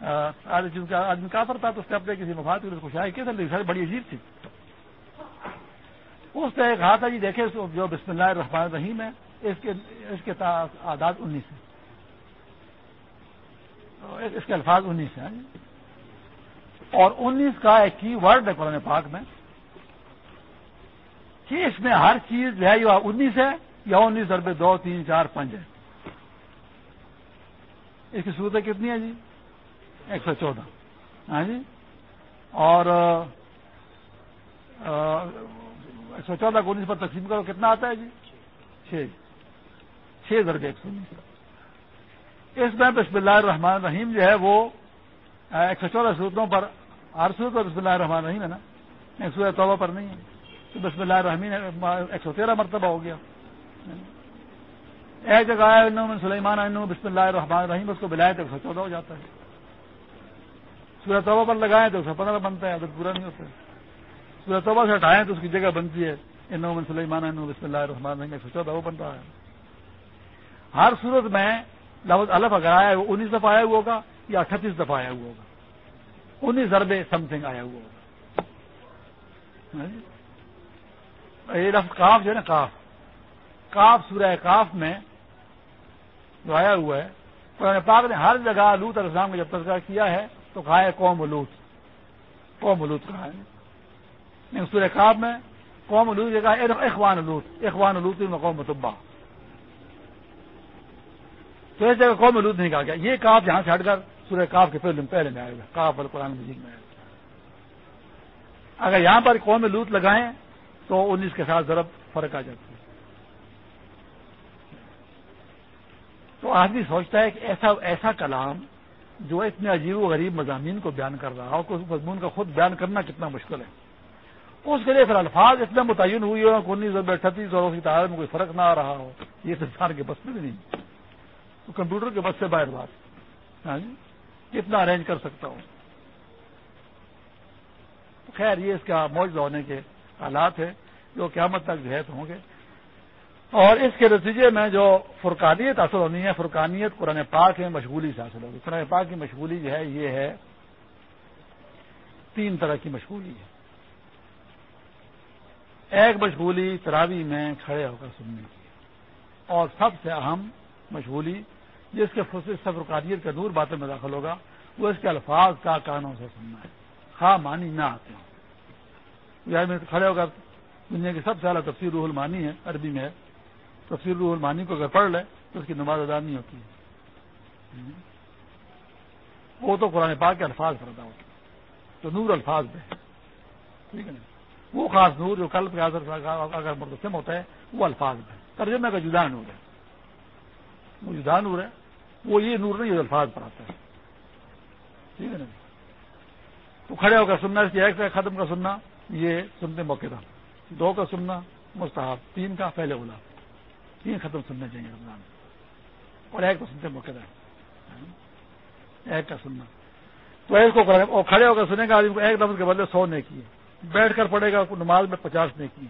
آدمی کافر تھا تو اس کے اپنے کسی مفاد کی خوش آئی کہ ریسرچ بڑی عجیب تھی۔ اس نے کہا تھا جی دیکھے جو بسم اللہ الرحمن الرحیم ہے، اس کے اس کے آداد انیس ہے اس کے الفاظ انیس ہیں۔ اور انیس کا ایک کی ورڈ ہے قرآن پاک میں۔ کہ اس میں ہر چیز جو ہے یہ انیس ہے، یا انیس اربے دو، تین، چار، پانچ ہے۔ اس کی صورتیں کتنی ہے جی؟ ایک سو چودہ۔ ہاں جی؟ اور ایک سو چودہ کو انیس پر تقسیم کرو، کتنا آتا ہے جی؟ چھ۔ چھ درجے ایک سو انیس۔ اس میں بسم اللہ الرحمن الرحیم جو ہے، وہ ایک سو چودہ صورتوں پر، ہر صورت پر بسم اللہ الرحمن الرحیم ہے نا؟ ایک سو توبہ پر نہیں ہے۔ تو بسم اللہ الرحمین ایک سو تیرہ مرتبہ ہو گیا۔ ایک جگہ آیا میں سلیمان بسم اللہ الرحمن الرحیم، اس کو بلائے تو ایک سو چودہ ہو جاتا ہے۔ سورہ توبہ پر لگائے تو ایک سو پندرہ بنتا ہے اگر پورا نہیں ہوتا۔ ہے توبہ سے ہٹائیں تو اس کی جگہ بنتی ہے۔ من سلیمان بسم اللہ الرحمن الرحیم سوچا تھا وہ بن رہا ہے۔ ہر صورت میں لفظ الف اگر آیا وہ انیس دفعہ آیا ہوا ہوگا یا اٹھتیس دفعہ آیا ہوا ہوگا۔ انیس ضربے سم تھنگ آیا ہوا ہوگا۔ یہ لفظ کاف جو ہے نا کاف کاف سورہ کاف میں جو آیا ہوا ہے، قرآن پاک نے ہر جگہ لوت السلام کا جب تذکرہ کیا ہے، تو کہا ہے قوم لوت. قوم لوت کہا ہے۔ سورہ خواب میں قوم الود کہا اخوان الود اخوان الود میں قوم متبا تو اس جگہ قوم الود نہیں کہا گیا یہ کاف جہاں سے ہٹ کر سورہ کاف کے پہلے پہلے میں آئے گا کاف اور قرآن مجید میں آئے گا۔ اگر یہاں پر قوم لوت لگائیں تو انیس کے ساتھ ضرب فرق آ جاتی ہے۔ تو آدمی سوچتا ہے کہ ایسا ایسا کلام جو اتنے عجیب و غریب مضامین کو بیان کر رہا ہو کہ اس مضمون کا خود بیان کرنا کتنا مشکل ہے۔ اس کے لیے پھر الفاظ اتنے متعین ہوئی ہو انیس سو اٹھتیس اور اس کی تعداد میں کوئی فرق نہ آ رہا ہو۔ یہ انسان کے بس میں بھی نہیں۔ تو کمپیوٹر کے بس سے باہر بات۔ ہاں جی؟ کتنا ارینج کر سکتا ہوں؟ خیر، یہ اس کا موجود ہونے کے حالات ہے جو قیامت تک جو ہوں گے۔ اور اس کے نتیجے میں جو فرقانیت حاصل ہونی ہے، فرقانیت قرآن پاک میں مشغولی سے حاصل ہوگی۔ قرآن پاک کی مشغولی جو ہے، یہ ہے، تین طرح کی مشغولی ہے۔ ایک مشغولی تراوی میں کھڑے ہو کر سننے کی اور سب سے اہم مشغولی جس کے سفر قادیت کا دور باتوں میں داخل ہوگا، وہ اس کے الفاظ کا کانوں سے سننا ہے۔ خواہ مانی نہ آتے ہوں۔ میں کھڑے ہو کر دنیا کی سب سے اعلیٰ تفصیل روح المانی ہے، عربی میں تو تفصیل روح المانی کو اگر پڑھ لے تو اس کی نماز ادا نہیں ہوتی ہے۔ وہ تو قرآن پاک کے الفاظ پر ادا ہوتا تو نور الفاظ میں ٹھیک ہے نا؟ وہ خاص نور جو کل اگر مرتسم ہوتا ہے، وہ الفاظ میں ترجمے کا جدا نور ہے۔ وہ جدا نور ہے۔ وہ یہ نور نہیں الفاظ پر آتا ہے۔ ٹھیک ہے نا؟ تو کھڑے ہو کر سننا، اس ایک کا ختم کا سننا۔ یہ سنتے موقع تھا۔ دو کا سننا مستحب، تین کا پہلے بولا تین ختم سننے چاہیے رمضان اور ایک کو سنتے موقع تھا۔ ایک کا سننا۔ تو ایک کو اور کھڑے ہو کر سنے گا آدمی کو ایک لفظ کے بدلے سو نے کیے بیٹھ کر پڑے گا نماز میں پچاس نے کی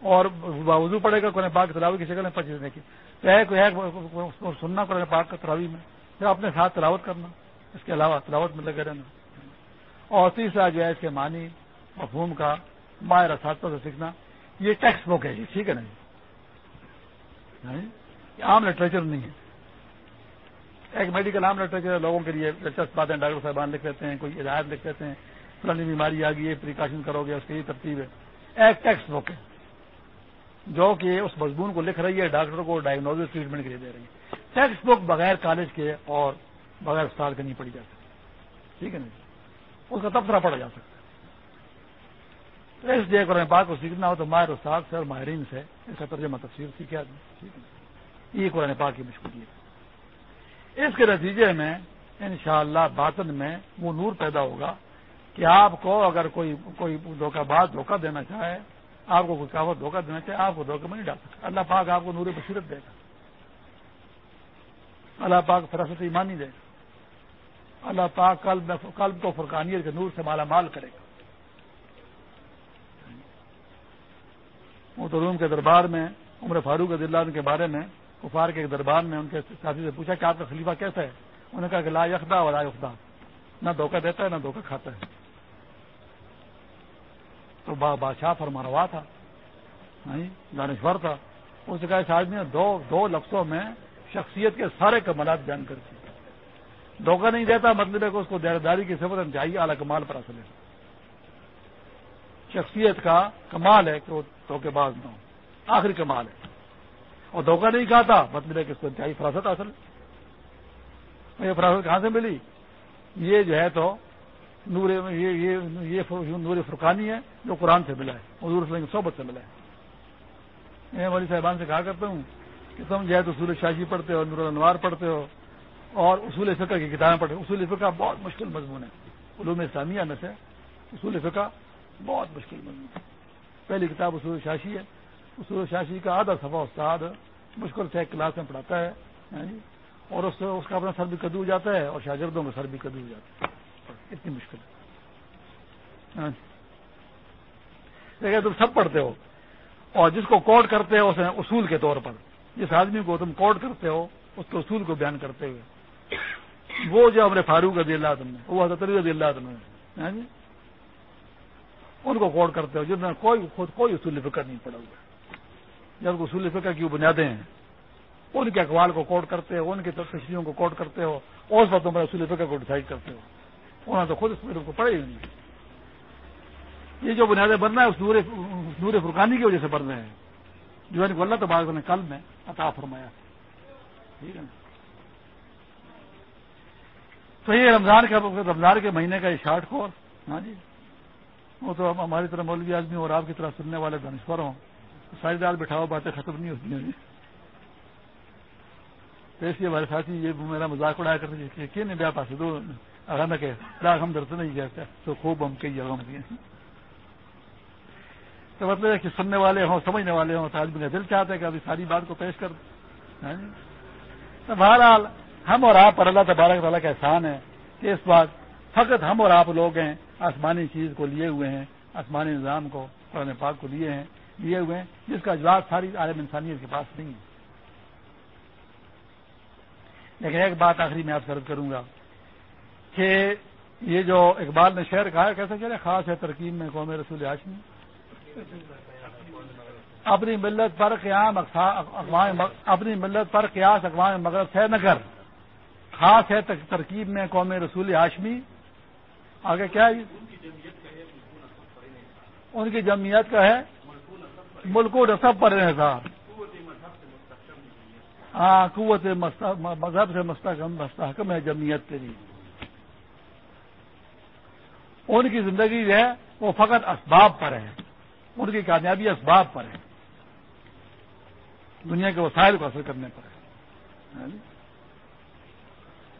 اور وضو پڑے گا، قرآن پاک تلاوی کی شکل میں پچیس نے کی تو ایک ایک سننا قرآن پاک کا تلاوی میں۔ پھر اپنے ساتھ تلاوت کرنا، اس کے علاوہ تلاوت میں لگے رہنا۔ اور تیسرا جو ہے، اس کے معنی۔ مفہوم کا ماہر اساتذہ سے سیکھنا، یہ ٹیکسٹ بک ہے جی ٹھیک ہے نا جی؟ عام لٹریچر نہیں ہے۔ ایک میڈیکل عام لٹریچر لوگوں کے لیے دلچسپ باتیں ڈاکٹر صاحبان لکھ لیتے ہیں، کوئی ہدایت لکھ لیتے ہیں، فلانی بیماری آ گئی ہے پریکاشن کرو گے، اس کی ترتیب ہے۔ ایک ٹیکسٹ بک ہے، جو کہ اس مضمون کو لکھ رہی ہے، ڈاکٹر کو ڈائگنوز ٹریٹمنٹ کے لیے دے رہی ہے۔ ٹیکسٹ بک بغیر کالج کے اور بغیر استاد کے نہیں پڑھی جا سکتی ٹھیک ہے نا جی؟ اس کا تبصرہ پڑھا جا سکتا اس لیے قرآن پاک کو سیکھنا ہو تو ماہر استاد سے اور ماہرین سے اس کا ترجمہ تفصیل سیکھا یہ قرآن پاک کی مشکل ہے اس کے نتیجے میں انشاءاللہ اللہ باطن میں وہ نور پیدا ہوگا کہ آپ کو اگر کوئی کوئی دھوکہ بعد دھوکہ دینا چاہے آپ کو کوئی کہاوت دھوکہ دینا چاہے آپ کو دھوکہ میں نہیں ڈال سکتا اللہ پاک آپ کو نور بصیرت دے گا اللہ پاک فراست ایمانی دے گا اللہ پاک قلب قلب کو فرقانیت کے نور سے مالا مال کرے گا روم کے دربار میں، عمر فاروق اللہ کے بارے میں، کفار کے دربار میں ان کے ساتھی سے پوچھا کہ آپ کا خلیفہ کیسا ہے؟ انہوں نے کہا کہ لا یخدا اور لا یخدا نہ دھوکہ دیتا ہے، نہ دھوکہ کھاتا ہے۔ تو بادشاہ فرما تھا دانشور تھا۔ اس نے کہا، اس آدمی نے دو دو لفظوں میں شخصیت کے سارے کمالات بیان کر دیے۔ دھوکہ نہیں دیتا مطلب ہے کہ اس کو دیرداری کی سفر چاہیے اعلی کمال پر اصل ہے شخصیت کا کمال ہے کہ وہ دھوکے باز نہ ہو۔ آخری کمال ہے۔ اور دھوکہ نہیں کھاتا مطلب ہے کہ اس کو انتہائی فراست حاصل۔ یہ فراست کہاں سے ملی؟ یہ جو ہے تو نور، یہ نور فرقانی ہے جو قرآن سے ملا ہے۔ حضور صلی صحبت سے ملا ہے۔ میں والی صاحبان سے کہا کرتا ہوں کہ تم جو ہے تو اصول شاشی پڑھتے ہو، نور النوار پڑھتے ہو اور اصول فقہ کی کتابیں پڑھتے ہو۔ اصول فقہ بہت مشکل مضمون ہے۔ علوم اسلامیہ میں سے اصول فقہ بہت مشکل مضمون پہلی کتاب اصول شاشی ہے۔ اصول شاشی کا آدھا صفحہ استاد مشکل سے ایک کلاس میں پڑھاتا ہے یعنی اور اس اس کا اپنا سر بھی کدو ہو جاتا ہے اور شاگردوں میں سر بھی کدو ہو جاتا ہے۔ اتنی مشکل ہے۔ ہاں جی۔ تم سب پڑھتے ہو اور جس کو کوٹ کرتے ہو اس اصول کے طور پر۔ جس آدمی کو تم کوٹ کرتے ہو، اس کے اصول کو بیان کرتے ہوئے۔ وہ جو ہمارے فاروق رضی اللہ تم نے وہ حضرت رضی اللہ تم ان کو کوٹ کرتے ہو جن میں کوئی خود کوئی اصول فکر نہیں پڑا ہوا جب اصول فکر کی بنیادیں ہیں، ان کے اقوال کو کوٹ کرتے ہو، ان کی تشریحوں کو کوٹ کرتے ہو اس پر تم اصول فکر کو ڈسائڈ کرتے ہو۔ انہوں نے تو خود اس مطلب کو پڑھے ہی نہیں۔ یہ جو بنیادیں بن رہا ہے، اس نور فرقانی کی وجہ سے بن رہے ہیں۔ جو ان کو اللہ تبارک نے کل میں عطا فرمایا۔ ٹھیک ہے نا؟ تو یہ رمضان کا رمضان کے مہینے کا یہ شارٹ کورس۔ ہاں جی۔ وہ تو ہماری طرح مولوی آدمی اور آپ کی طرح سننے والے دانشور ہوں۔ ساری رات بٹھاؤ، باتیں ختم نہیں ہوتی ہیں۔ تو اس لیے ہمارے ساتھی یہ میرا مذاق اڑایا کرتے کہ نہیں بیا پاس دو؟ اگر نہ کہ ہم ڈرتے نہیں گئے تو خوب ہم کئی جگہوں میں تو مطلب ہے کہ سننے والے ہوں، سمجھنے والے ہوں، تو آدمی کا دل چاہتا ہے کہ ابھی ساری بات کو پیش کر ہاں جی؟ تو بہرحال ہم اور آپ پر اللہ تبارک تعالیٰ کا احسان ہے کہ اس بات فقط ہم اور آپ لوگ ہیں۔ آسمانی چیز کو لیے ہوئے ہیں، آسمانی نظام کو، قرآن پاک کو لیے ہیں، لیے ہوئے ہیں، جس کا جواب ساری عالم انسانیت کے پاس نہیں ہے۔ لیکن ایک بات آخری میں آپ سے عرض کروں گا کہ یہ جو اقبال نے شہر کہا ہے، کیسے چلے خاص ہے ترکیب میں قوم رسول ہاشمی اپنی ملت پر قیام اقوام اپنی ملت پر قیاس، اقوام مغرب سے نہ کر۔ خاص ہے ترکیب میں قوم رسول ہاشمی آگے کیا ہے؟ ان کی جمعیت کا ہے؟ ملک و رسب پر انحصار ہاں قوت مذہب سے مستحکم مستحکم ہے جمعیت تیری ان کی زندگی جو ہے، وہ فقط اسباب پر ہے۔ ان کی کامیابی اسباب پر ہے۔ دنیا کے وسائل کو حاصل کرنے پر ہے۔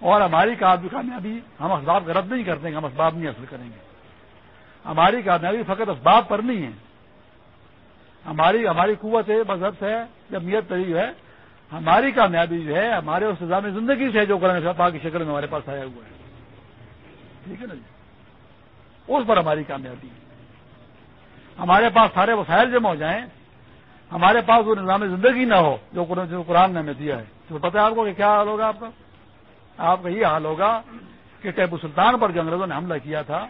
اور ہماری کامیابی ہم اسباب کا رد نہیں کرتے ہیں، ہم اسباب نہیں حاصل کریں گے۔ ہماری کامیابی فقط اسباب پر نہیں ہے۔ ہماری ہماری قوت ہے، مذہب سے جمعیت تری ہے۔ ہماری کامیابی جو ہے، ہمارے اس نظام زندگی سے جو قرآن پاک کی شکل میں ہمارے پاس آیا ہوا ہے۔ ٹھیک ہے نا جی؟ اس پر ہماری کامیابی ہے۔ ہمارے پاس سارے وسائل جمع ہو جائیں، ہمارے پاس وہ نظام زندگی نہ ہو جو قرآن نے ہمیں دیا ہے۔ تو پتہ ہے آپ کو کہ کیا حال ہوگا آپ کا؟ آپ کا یہ حال ہوگا کہ ٹیپو سلطان پر جو انگریزوں نے حملہ کیا تھا،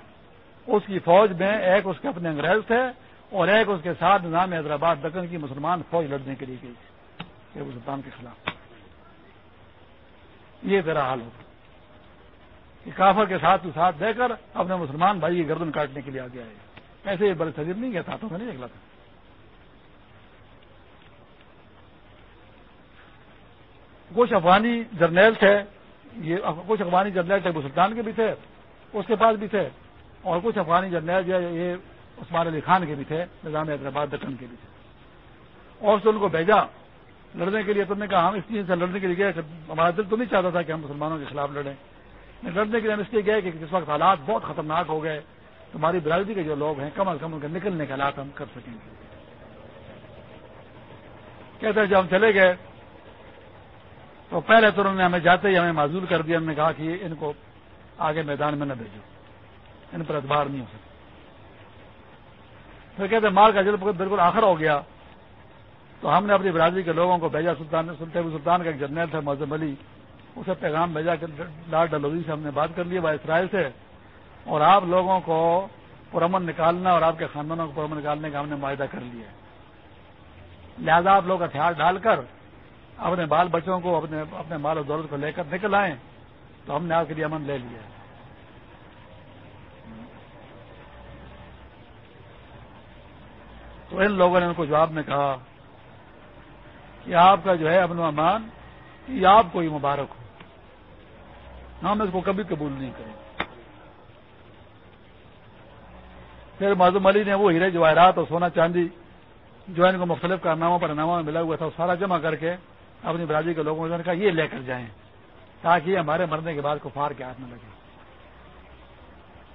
اس کی فوج میں ایک اس کے اپنے انگریز تھے اور ایک اس کے ساتھ نظام حیدرآباد دکن کی مسلمان فوج لڑنے کے لیے گئی تھی، ٹیپو سلطان کے خلاف۔ یہ میرا حال ہوگا کہ کافر کے ساتھ ساتھ دے کر اپنے مسلمان بھائی کی گردن کاٹنے کے لیے آ گیا ہے ایسے بڑے سجر نہیں گیا تھا تو میں نہیں نکلا تھا۔ کچھ افغانی جرنیل تھے یہ کچھ افغانی جرنیل ٹیپو سلطان کے بھی تھے، اس کے پاس بھی تھے، اور کچھ افغانی جرنیل جو ہے، یہ عثمان علی خان کے بھی تھے، نظام حیدرآباد دکن کے بھی تھے۔ اور سے ان کو بھیجا لڑنے کے لیے تم نے کہا ہم اس چیز سے لڑنے کے لیے گئے ہمارا دل تو نہیں چاہتا تھا کہ ہم مسلمانوں کے خلاف لڑیں۔ لڑنے کے لیے ہم اس لیے گئے کہ جس وقت حالات بہت خطرناک ہو گئے، تمہاری برادری کے جو لوگ ہیں، کم از کم ان کے نکلنے کے حالات ہم کر سکیں۔ گے کہتے ہیں جب ہم چلے گئے تو پہلے تو انہوں نے ہمیں جاتے ہی ہمیں معذور کر دیا، ہم نے کہا کہ ان کو آگے میدان میں نہ بھیجو۔ ان پر اتبار نہیں ہو سکتا۔ پھر کہتے مال کا جل بالکل آخر ہو گیا۔ تو ہم نے اپنی برادری کے لوگوں کو بھیجا، سلطان سلطان سلطان کا ایک جرنیل تھا معذم علی۔ اسے پیغام بھیجا کہ لال ڈلوزی سے ہم نے بات کر لی با اسرائیل سے۔ اور آپ لوگوں کو پرامن نکالنا اور آپ کے خاندانوں کو پرامن نکالنے کا ہم نے معاہدہ کر لیا ہے۔ لہذا آپ لوگ ہتھیار ڈال کر اپنے بال بچوں کو، اپنے اپنے مال و دولت کو لے کر نکل آئیں تو ہم نے آپ کے لیے امن لے لیا۔ تو ان لوگوں نے ان کو جواب میں کہا کہ آپ کا جو ہے امن و امان یہ آپ کو ہی مبارک ہو۔ ہم اس کو کبھی قبول نہیں کریں۔ پھر معذوم علی نے وہ ہیرے جواہرات اور سونا چاندی جو ان کو مختلف کارناموں پر انعاموں میں ملا ہوا تھا، وہ سارا جمع کر کے اپنی برادری کے لوگوں نے کہا، یہ لے کر جائیں، تاکہ یہ ہمارے مرنے کے بعد کفار کے ہاتھ میں لگے۔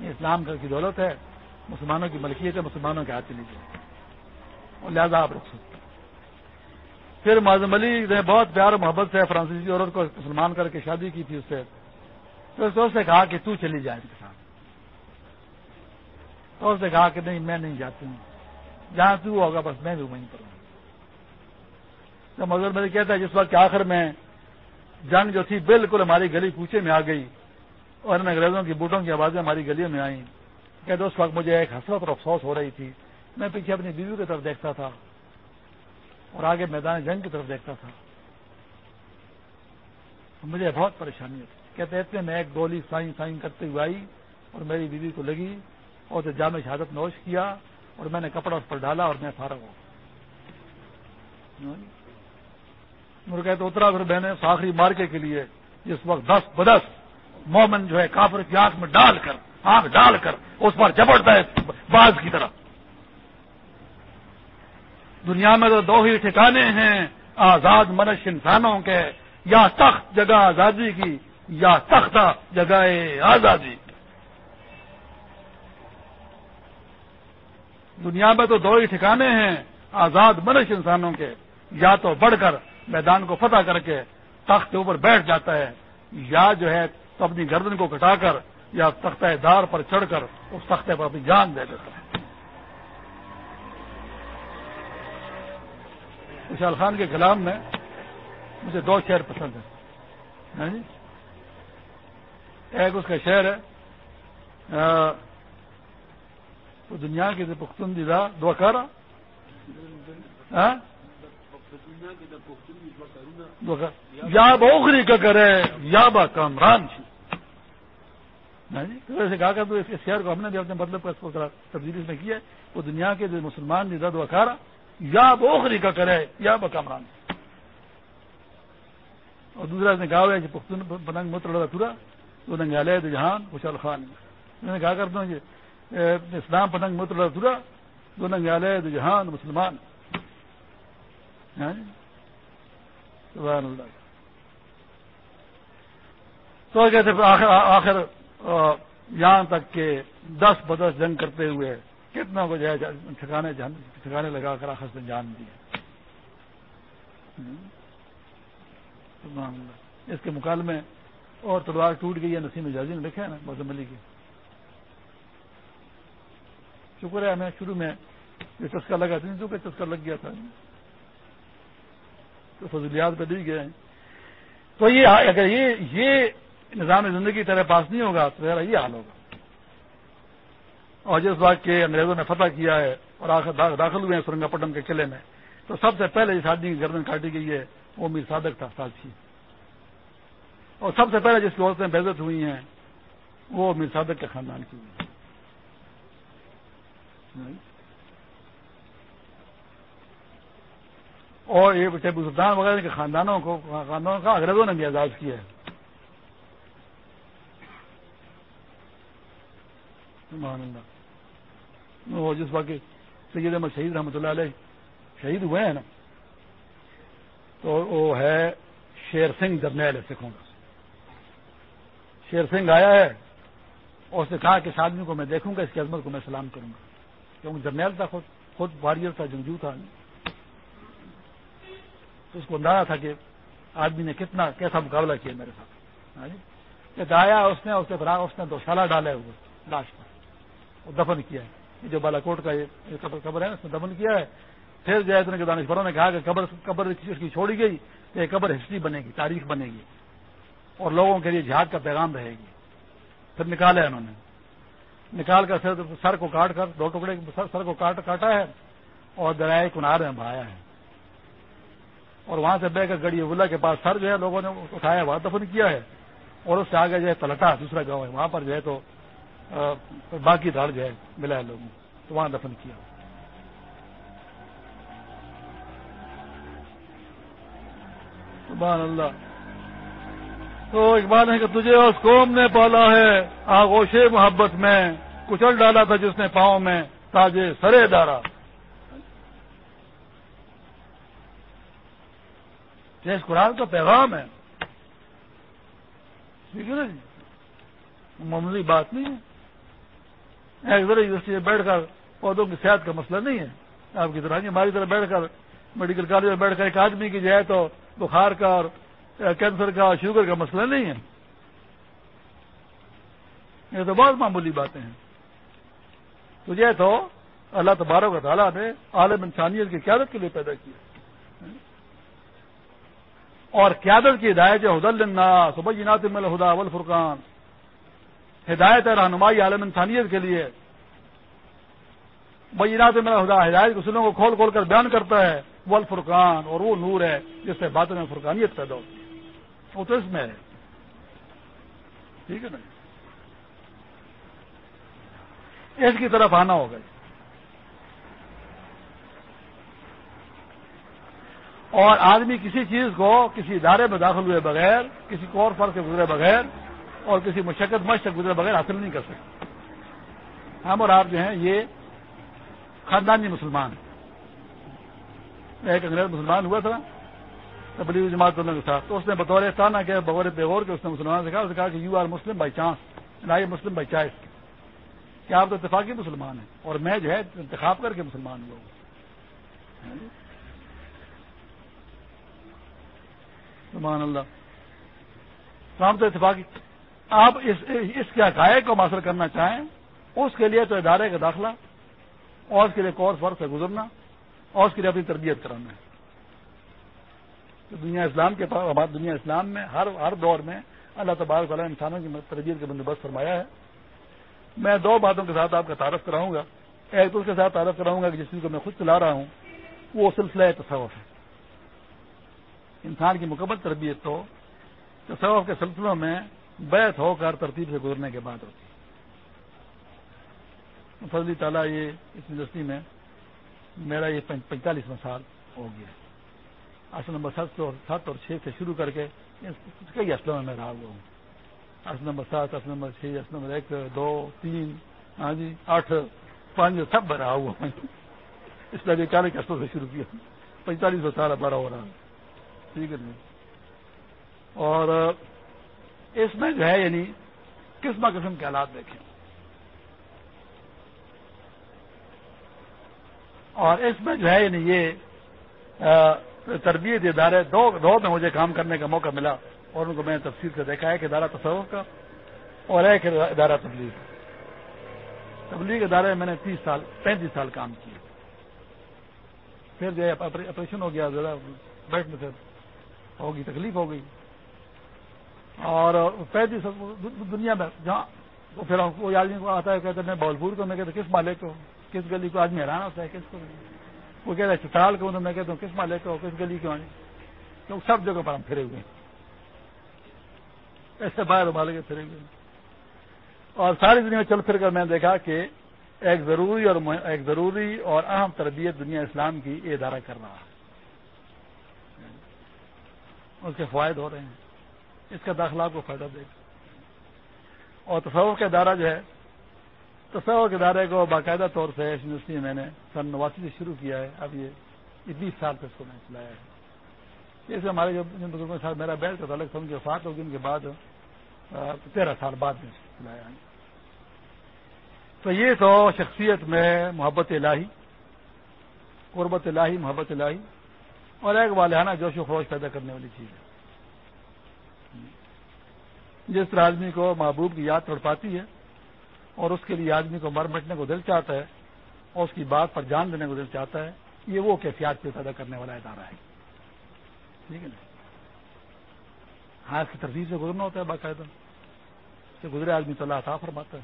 یہ اسلام کی دولت ہے، مسلمانوں کی ملکیت ہے، مسلمانوں کے ہاتھ چلی جائے۔ اور لہٰذا آپ رکھ سکتے پھر معظم علی نے بہت پیار و محبت سے فرانسیسی عورت کو مسلمان کر کے شادی کی تھی اس سے۔ تو اس نے کہا کہ تو چلی جائے کے ساتھ۔ تو اس نے کہا کہ نہیں، میں نہیں جاتی ہوں۔ جہاں تو ہوگا، بس میں بھی وہیں پر ہوں۔ تو مگر میں کہتا ہے جس وقت آخر میں جنگ جو تھی بالکل ہماری گلی کوچے میں آ گئی اور ان انگریزوں کی بوٹوں کی آوازیں ہماری گلیوں میں آئیں۔ کہتے اس وقت مجھے ایک حسرت اور افسوس ہو رہی تھی۔ میں پیچھے اپنی بیوی کی طرف دیکھتا تھا اور آگے میدان جنگ کی طرف دیکھتا تھا۔ مجھے بہت پریشانی ہوتی۔ کہتے اتنے میں ایک گولی سائن سائن کرتے ہوئے آئی اور میری بیوی کو لگی اور جامع شہادت نوش کیا اور میں نے کپڑا اس پر ڈالا اور میں فارغ ہوں مجھے کہتے اترا پھر میں نے مارکے کے لیے جس وقت دس بدس مومن جو ہے کافر کی آنکھ میں ڈال کر، آنکھ ڈال کر، اس پر جبڑتا ہے باز کی طرح۔ دنیا میں تو دو ہی ٹھکانے ہیں، آزاد منش انسانوں کے، یا تخت جگہ آزادی کی، یا تخت جگہ آزادی۔ دنیا میں تو دو ہی ٹھکانے ہیں، آزاد منش انسانوں کے، یا تو بڑھ کر میدان کو فتح کر کے تخت کے اوپر بیٹھ جاتا ہے، یا جو ہے تو اپنی گردن کو کٹا کر یا تختہ دار پر چڑھ کر اس تختے پر اپنی جان دے دیتا ہے۔ خوشحال خان کے کلام میں مجھے دو شعر پسند ہیں۔ ہاں جی؟ ایک اس کا شعر ہے دنیا کی پختون دیدا دو کر یا بوخری کا کرے، یا با کامران ہاں جی ویسے کہا کر تو اس کے شہر کو ہم نے بھی اپنے مطلب کا تبدیلی میں کیا وہ دنیا کے جو مسلمان دیدا دو اکارا یا بوخری کا کرے، یا بکمران اور دوسرا اس نے کہا ہوا ہے کہ پختون پتنگ مت لڑا تھورا تو ننگالے جہان خوشحال خان میں نے کہا کرتا ہوں کہ اسلام پتنگ مت لڑا تھورا تو ننگالے جہان مسلمان۔ ہاں جی؟ تو کہتے آخر آخر یہاں تک کہ دس بدس جنگ کرتے ہوئے کتنا کو جو ٹھکانے ٹھکانے لگا کر آخر سے جان دی اس کے مکالمے اور تلوار ٹوٹ گئی ہے، نسیم اجازی نے لکھا ہے نا موسم علی کی۔ شکر ہے ہمیں شروع میں یہ چسکا لگا تھی تو چسکا لگ گیا تھا۔ فضولیات پہ دی گئے ہیں۔ تو یہ اگر یہ یہ نظام زندگی طرح پاس نہیں ہوگا، تو یہ حال ہوگا۔ اور جس بات کے انگریزوں نے فتح کیا ہے اور آخر داخل ہوئے ہیں سرنگا پٹم کے قلعے میں، تو سب سے پہلے جس آدمی کی گردن کاٹی گئی ہے، وہ میر صادق تھا سالچی اور سب سے پہلے جس کی عورتیں بےزت ہوئی ہیں، وہ میر صادق کے خاندان کی ہوئی اور یہ ٹیپو سلطان وغیرہ کے خاندانوں کو خاندانوں کا انگریزوں نے بھی اعزاز کیا ہے۔ وہ جس باقی سید احمد شہید رحمۃ اللہ علیہ شہید ہوئے ہیں نا، تو وہ ہے شیر سنگھ جرنیل ہے، سکھوں کا شیر سنگھ آیا ہے، اور اس نے کہا کہ اس آدمی کو میں دیکھوں گا، اس کی عظمت کو میں سلام کروں گا۔ کیونکہ جرنیل تھا، خود خود وارئر تھا، جنگجو تھا۔ تو اس کو اندازہ تھا کہ آدمی نے کتنا کیسا مقابلہ کیا میرے ساتھ۔ ہاں جی؟ اس نے، اس اس نے دو سالہ ڈالے ہوئے لاش پر۔ دفن کیا ہے۔ یہ جو بالا کوٹ کا یہ قبر ہے، اس میں دفن کیا ہے۔ پھر جو ہے دانشوروں نے کہا کہ قبر قبر اس کی چھوڑی گئی تو یہ قبر ہسٹری بنے گی، تاریخ بنے گی۔ اور لوگوں کے لیے جہاد کا پیغام رہے گی۔ پھر نکالا انہوں نے۔ نکال کر سر سر کو کاٹ کر، دو ٹکڑے سر کو کاٹ، کاٹا ہے اور درائے کنار میں بہایا ہے۔ اور وہاں سے بہ کر گڑی اولا کے پاس سر جو ہے لوگوں نے اٹھایا، وہاں دفن کیا ہے اور اس سے آگے جو ہے تلٹا دوسرا گاؤں ہے۔ وہاں پر جو ہے تو باقی دھڑ جو ہے ملا ہے لوگوں تو وہاں دفن کیا۔ سبحان اللہ۔ تو ایک بات ہے کہ تجھے اس قوم نے پالا ہے آگوش محبت میں، کچل ڈالا تھا جس نے پاؤں میں تاجے سرے دارا۔ اس قرآن کا پیغام ہے۔ ٹھیک ہے نا جی؟ معمولی بات نہیں ہے۔ ایک ذرا یونیورسٹی میں بیٹھ کر پودوں کی صحت کا مسئلہ نہیں ہے۔ آپ کی طرح ہماری طرح بیٹھ کر میڈیکل کالج میں بیٹھ کر ایک آدمی کی جو ہے تو بخار کا اور کینسر کا اور شوگر کا مسئلہ نہیں ہے۔ یہ تو بہت معمولی باتیں ہیں۔ تجھے تو اللہ تبارک و تعالیٰ نے عالم انسانیت کی قیادت کے لیے پیدا کیا۔ اور قیادت کی ہدایت جو حد النا صبح جنات مل خدا فرقان ہدایت ہے رہنمائی عالم انسانیت کے لیے۔ بینات میرا خدا ہدایت سنوں کو کھول کھول کر بیان کرتا ہے۔ وہ الفرقان اور وہ نور ہے جس سے باتوں میں فرقانیت پیدا ہوتی ہے۔ وہ تو اس میں ہے۔ ٹھیک ہے نا؟ اس کی طرف آنا ہوگا۔ اور آدمی کسی چیز کو کسی ادارے میں داخل ہوئے بغیر، کسی کور پر سے گزرے بغیر اور کسی مشقت مشق سے گزرے بغیر حاصل نہیں کر سکتے ہم اور آپ جو ہیں، یہ خاندانی مسلمان ایک انگریز مسلمان ہوا تھا تبلیغ جماعت کے ساتھ۔ تو اس نے بطور تانا کہ بغور پیغور کے اس نے مسلمان سے کہا، اس نے کہا کہ you are Muslim by chance نہ مسلم بائی چائس کہ آپ تو اتفاقی مسلمان ہیں؟ اور میں جو ہے انتخاب کر کے مسلمان ہوا ہوں۔ سبحان اللہ۔ ہم تو اتفاقی۔ آپ اس اس کے عقائد کو حاصل کرنا چاہیں، اس کے لیے تو ادارے کا داخلہ، اور اس کے لیے کورس ورک سے گزرنا، اور اس کے لیے اپنی تربیت کرانا۔ ہے دنیا اسلام کے پاس دنیا اسلام میں ہر ہر دور میں اللہ تبارک والا انسانوں کی تربیت کا بندوبست فرمایا ہے۔ میں دو باتوں کے ساتھ آپ کا تعارف کراؤں گا۔ ایک تو اس کے ساتھ تعارف کراؤں گا کہ جس چیز کو میں خود چلا رہا ہوں، وہ سلسلہ تصوف ہے۔ انسان کی مکمل تربیت تو تصوف کے سلسلوں میں بیت ہو کر ترتیب سے گزرنے کے بعد ہوتی فضلی تعالیٰ یہ اس یونیورسٹی میں میرا یہ پینتالیسواں سال ہو گیا اصل نمبر سات اور سات اور چھ سے شروع کر کے کئی اصلوں میں میں رہا ہوا ہوں۔ اصل نمبر سات، اصل نمبر چھ، اصل نمبر ایک، دو، تین ہاں جی آٹھ، پانچ، سب رہا ہوا ہوں۔ اس لیے چالیس اصلوں سے شروع کیا۔ پینتالیس سو سال بڑا ہو رہا ٹھیک ہے جی اور اس میں جو ہے یعنی قسم قسم کے حالات دیکھیں۔ اور اس میں جو ہے یعنی یہ تربیت ادارے، دو دو میں مجھے کام کرنے کا موقع ملا اور ان کو میں نے تفصیل سے دیکھا ہے کہ ادارہ تصور کا اور ایک ادارہ تبلیغ۔ تبلیغ ادارے میں میں نے تیس سال، پینتیس سال کام کیا پھر جو ہے آپریشن ہو گیا، ذرا بیٹھ میں سے۔ ہوگی، تکلیف ہو گئی۔ اور پینتیس دنیا میں جہاں پھر کوئی آدمی کو آتا ہے کہتے میں بولپور کو، میں کہتے کس مالک کو؟ کس گلی کو؟ آدمی حیران ہوتا ہے، کس کو؟ وہ کہتا ہے چترال کو میں کہتا ہوں، کس مالک کو؟ کس گلی کو؟ تو سب جگہ پر ہم پھرے ہوئے ہیں۔ ایسے باہر ابال کے پھرے ہوئے ہیں۔ اور ساری دنیا میں چل پھر کر میں نے دیکھا کہ ایک ضروری اور ایک ضروری اور اہم تربیت دنیا اسلام کی یہ ادارہ کر رہا ہے۔ اس کے فوائد ہو رہے ہیں۔ اس کا داخلہ آپ کو فائدہ دے گا۔ اور تصور کا ادارہ جو ہے، تصور کے ادارے کو باقاعدہ طور سے یونیورسٹی میں نے سن نواسی سے شروع کیا ہے، اب یہ بیس سال سے اس کو میں نے چلایا ہے۔ جیسے ہمارے جو جن بزرگوں کے ساتھ میرا بیٹھ کا تعلق ان کی وفات ہوگی، ان کے بعد تیرہ سال بعد میں چلایا ہے۔ تو یہ تو شخصیت میں محبت الہی، قربت الہی، محبت الہی اور ایک والہانہ جوش و خروش پیدا کرنے والی چیز ہے۔ جس طرح آدمی کو محبوب کی یاد توڑ پاتی ہے اور اس کے لیے آدمی کو مر مٹنے کو دل چاہتا ہے اور اس کی بات پر جان دینے کو دل چاہتا ہے، یہ وہ کیفیات پہ پیدا کرنے والا ادارہ ہے۔ ٹھیک ہے نا؟ ہاں اس کی ترتیب سے گزرنا ہوتا ہے باقاعدہ۔ کہ گزرے آدمی تو اللہ صاف فرماتا ہے۔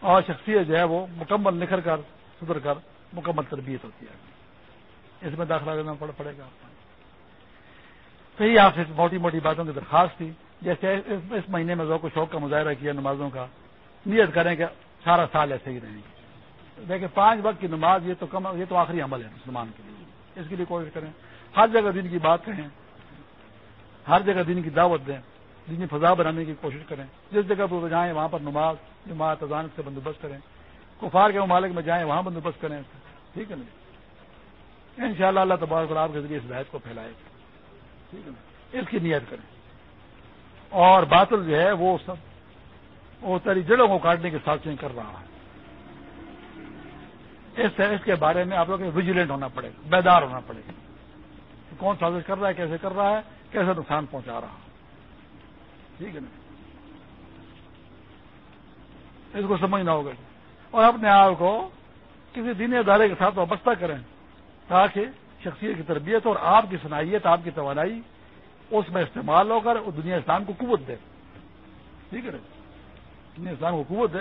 اور شخصیت جو ہے وہ مکمل نکھر کر، سدھر کر، مکمل تربیت ہوتی ہے۔ اس میں داخلہ لینا پڑے گا صحیح آپ سے موٹی موٹی باتوں کی درخواست تھی جیسے اس مہینے میں ذوق و شوق کا مظاہرہ کیا نمازوں کا، نیت کریں کہ سارا سال ایسے ہی رہیں۔ گے دیکھیں، پانچ وقت کی نماز یہ تو کم یہ تو آخری عمل ہے مسلمان کے لیے۔ اس کے لیے کوشش کریں۔ ہر جگہ دن کی بات کہیں، ہر جگہ دن کی دعوت دیں دینی فضا بنانے کی کوشش کریں۔ جس جگہ پر جائیں، وہاں پر نماز، جماعت، اذان سے بندوبست کریں۔ کفار کے ممالک میں جائیں، وہاں بندوبست کریں۔ ٹھیک ہے نا؟ ان شاء اللہ اللہ تبارک آپ کے ذریعے اس ہدایت کو پھیلائے گا۔ ٹھیک ہے نا؟ اس کی نیت کریں۔ اور باطل جو ہے وہ سب وہ تری جڑوں کو کاٹنے کے ساتھ کر رہا ہے۔ اس اس کے بارے میں آپ لوگ ویجیلنٹ ہونا پڑے گا، بیدار ہونا پڑے گا۔ کون سازش کر رہا ہے، کیسے کر رہا ہے، کیسے نقصان پہنچا رہا ٹھیک ہے نا؟ اس کو سمجھنا ہوگا۔ اور اپنے آپ کو کسی دینی ادارے کے ساتھ وابستہ کریں۔ تاکہ شخصیت کی تربیت اور آپ کی صلاحیت آپ کی توانائی اس میں استعمال ہو کر دنیا اسلام کو قوت دے۔ ٹھیک ہے نا؟ دنیا اسلام کو قوت دے۔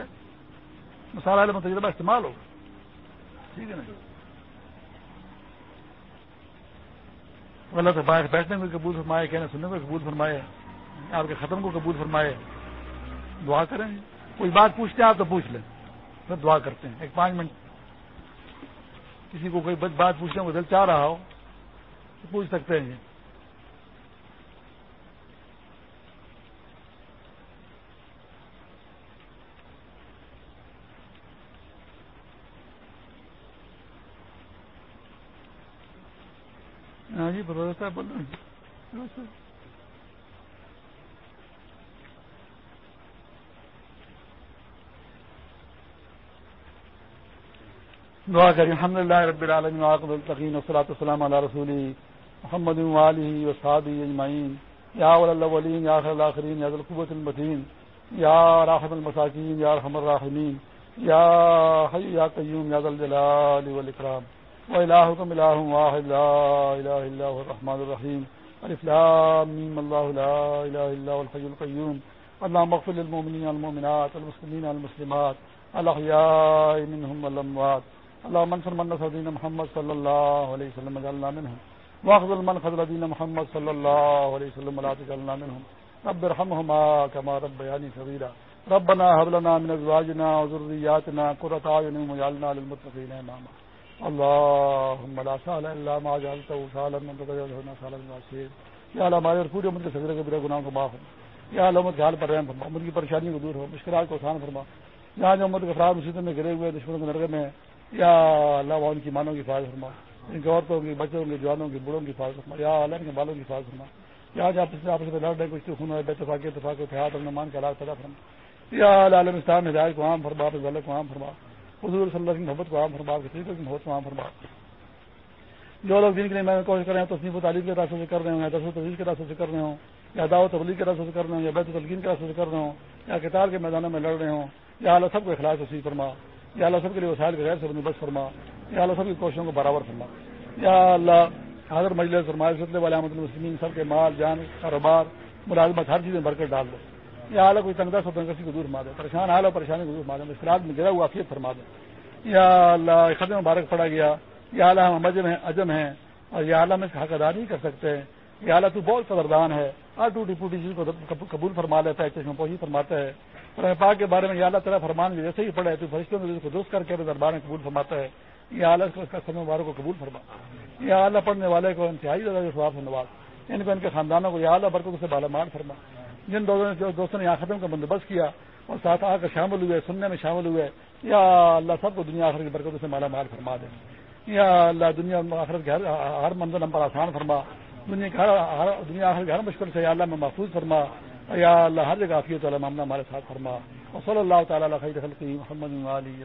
مسالہ تجربہ استعمال ہوگا ٹھیک ہے نا؟ اللہ سے باہر بیٹھنے کو قبول فرمائے، کہنے سننے کو قبول فرمائے، آپ کے ختم کو قبول فرمائے۔ دعا کریں۔ کوئی بات پوچھتے ہیں آپ تو پوچھ لیں۔ پھر دعا کرتے ہیں۔ ایک پانچ منٹ کسی کو کوئی بات پوچھنے کو دل چاہ رہا ہو، تو پوچھ سکتے ہیں۔ ہاں جی صاحب بول رہے ہیں۔ دعا کریں۔ الحمد للہ رب العالمین عاقب التقین والصلاة والسلام علی رسولی محمد وآلہ وصحابہ اجمعین۔ یا اول الاولین، یا آخر الاخرین، یا ذل قوت المتین۔ یا راحت المساکین، یا رحم الراحمین۔ یا حی، یا قیوم، یا ذل جلال والاکرام۔ وإلهكم إله واحد، لا إله إلا هو الرحمن الرحيم ألف لام ميم الله لا إله إلا هو الحي القيوم اللهم اغفر للمؤمنين والمؤمنات والمسلمين والمسلمات۔ الأحياء منهم والأموات اللهم انصر من نصر محمد صلى الله عليه وسلم اجعلنا منهم. واخذل من خذل دين محمد صلى الله عليه وسلم ولا تجعلنا منهم. رب ارحمهما كما ربياني صغيرا. ربنا هب لنا من ازواجنا وذرياتنا قرة اعين واجعلنا للمتقين اماما اللہ یا اللہ ہمارے اور پورے امت کے سگرے کے برے گناہوں کو معاف ہو یا اللہ امت کے حال پر رحم فرما. امت کی پریشانیوں کو دور ہو مشکلات کو آسان فرما. جہاں جو امت کے افراد مصیبت میں گرے ہوئے دشمنوں کے نرگے میں یا اللہ ان کی مانوں کی حفاظت فرما۔ ان کے عورتوں کی، بچوں کی، جوانوں کی، بوڑھوں کی حفاظت فرما۔ یا اللہ ان کے بالوں کی حفاظ فرما۔ یا جہاں پچھلے آپس میں لڑ رہے کچھ خون بے اتفاقی اتفاق اتحاد اور مان کا علاج پیدا فرما۔ یا عالم اسلام ہدایت کو عام فرما والے کو عام فرما۔ حضور صلی اللہ کی محبت کو عام فرما کی محبت کو عام فرما۔ جو لوگ دن کے لیے میں کوشش کر رہے ہیں تصنیف و تعلیم کے راستے سے کر رہے ہوں، یا دس و تجیز کے راستے سے کر رہے ہوں، یا دعوت تبلیغ کے راستے سے کر رہے ہوں، یا بیت تلقین کے راستے سے کر رہے ہوں، یا کتاب کے میدانوں میں لڑ رہے ہوں، یا اللہ سب کو اخلاق وسیع فرما۔ یا اللہ سب کے لیے وسائل کے غیر سے بندوبست فرما، یا اللہ سب کی کوششوں کو برابر فرما۔ یا اللہ حضر مجلس، فرمائے سلسلے والے احمد المسلمین، سب کے مال، جان، کاروبار، ملازمت، ہر چیز میں برکت ڈال دو۔ یا اللہ کوئی تنگا سب تنگسی کو دور فرما دے، پریشان حال اور پریشانی کو دور فرما دے مشکلات میں گرا ہوا عافیت فرما دے۔ یا اللہ خدم مبارک پڑا گیا۔ یا اللہ، ہم اجم ہیں اجم ہیں۔ اور یا اللہ میں حق ادا نہیں کر سکتے۔ ہیں یا اللہ، تو بہت قدردان ہے۔ ہر ٹوٹی پوٹی چیز کو قبول فرما لیتا ہے چشم پوشی فرماتا ہے۔ پاک کے بارے میں یا اللہ تعالیٰ فرمان جیسے ہی پڑے تو فرشتوں میں کو درست کر کے دربار میں قبول فرماتا ہے۔ یا اللہ اس کا سمے والوں کو قبول فرما۔ یا اللہ پڑھنے والے کو انتہائی زیادہ سواب نواز۔ یعنی ان کو ان کے خاندانوں کو یا اللہ برکت سے بالا مال فرما۔ جن دوستوں نے دوستوں نے یہاں ختم کا بندوبست کیا اور ساتھ آ کر شامل ہوئے، سننے میں شامل ہوئے، یا اللہ سب کو دنیا آخر کی برکتوں سے مالا مال فرما دے۔ یا اللہ دنیا آخرت کے ہر منزل نمبر آسان فرما۔ دنیا ہر دنیا آخر کے ہر مشکل سے یا اللہ میں محفوظ فرما۔ یا اللہ، ہر جگہ آفیت والا معاملہ ہمارے ساتھ فرما۔ اور صلی اللہ تعالیٰ علیہ خیر خلقی محمد علی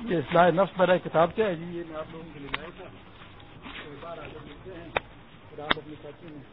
یہ اصلاح نفس میرا کتاب کیا ہے؟ جی یہ میں آپ لوگوں کے لیے لائے تھا ہیں۔ اپنے ساتھی میں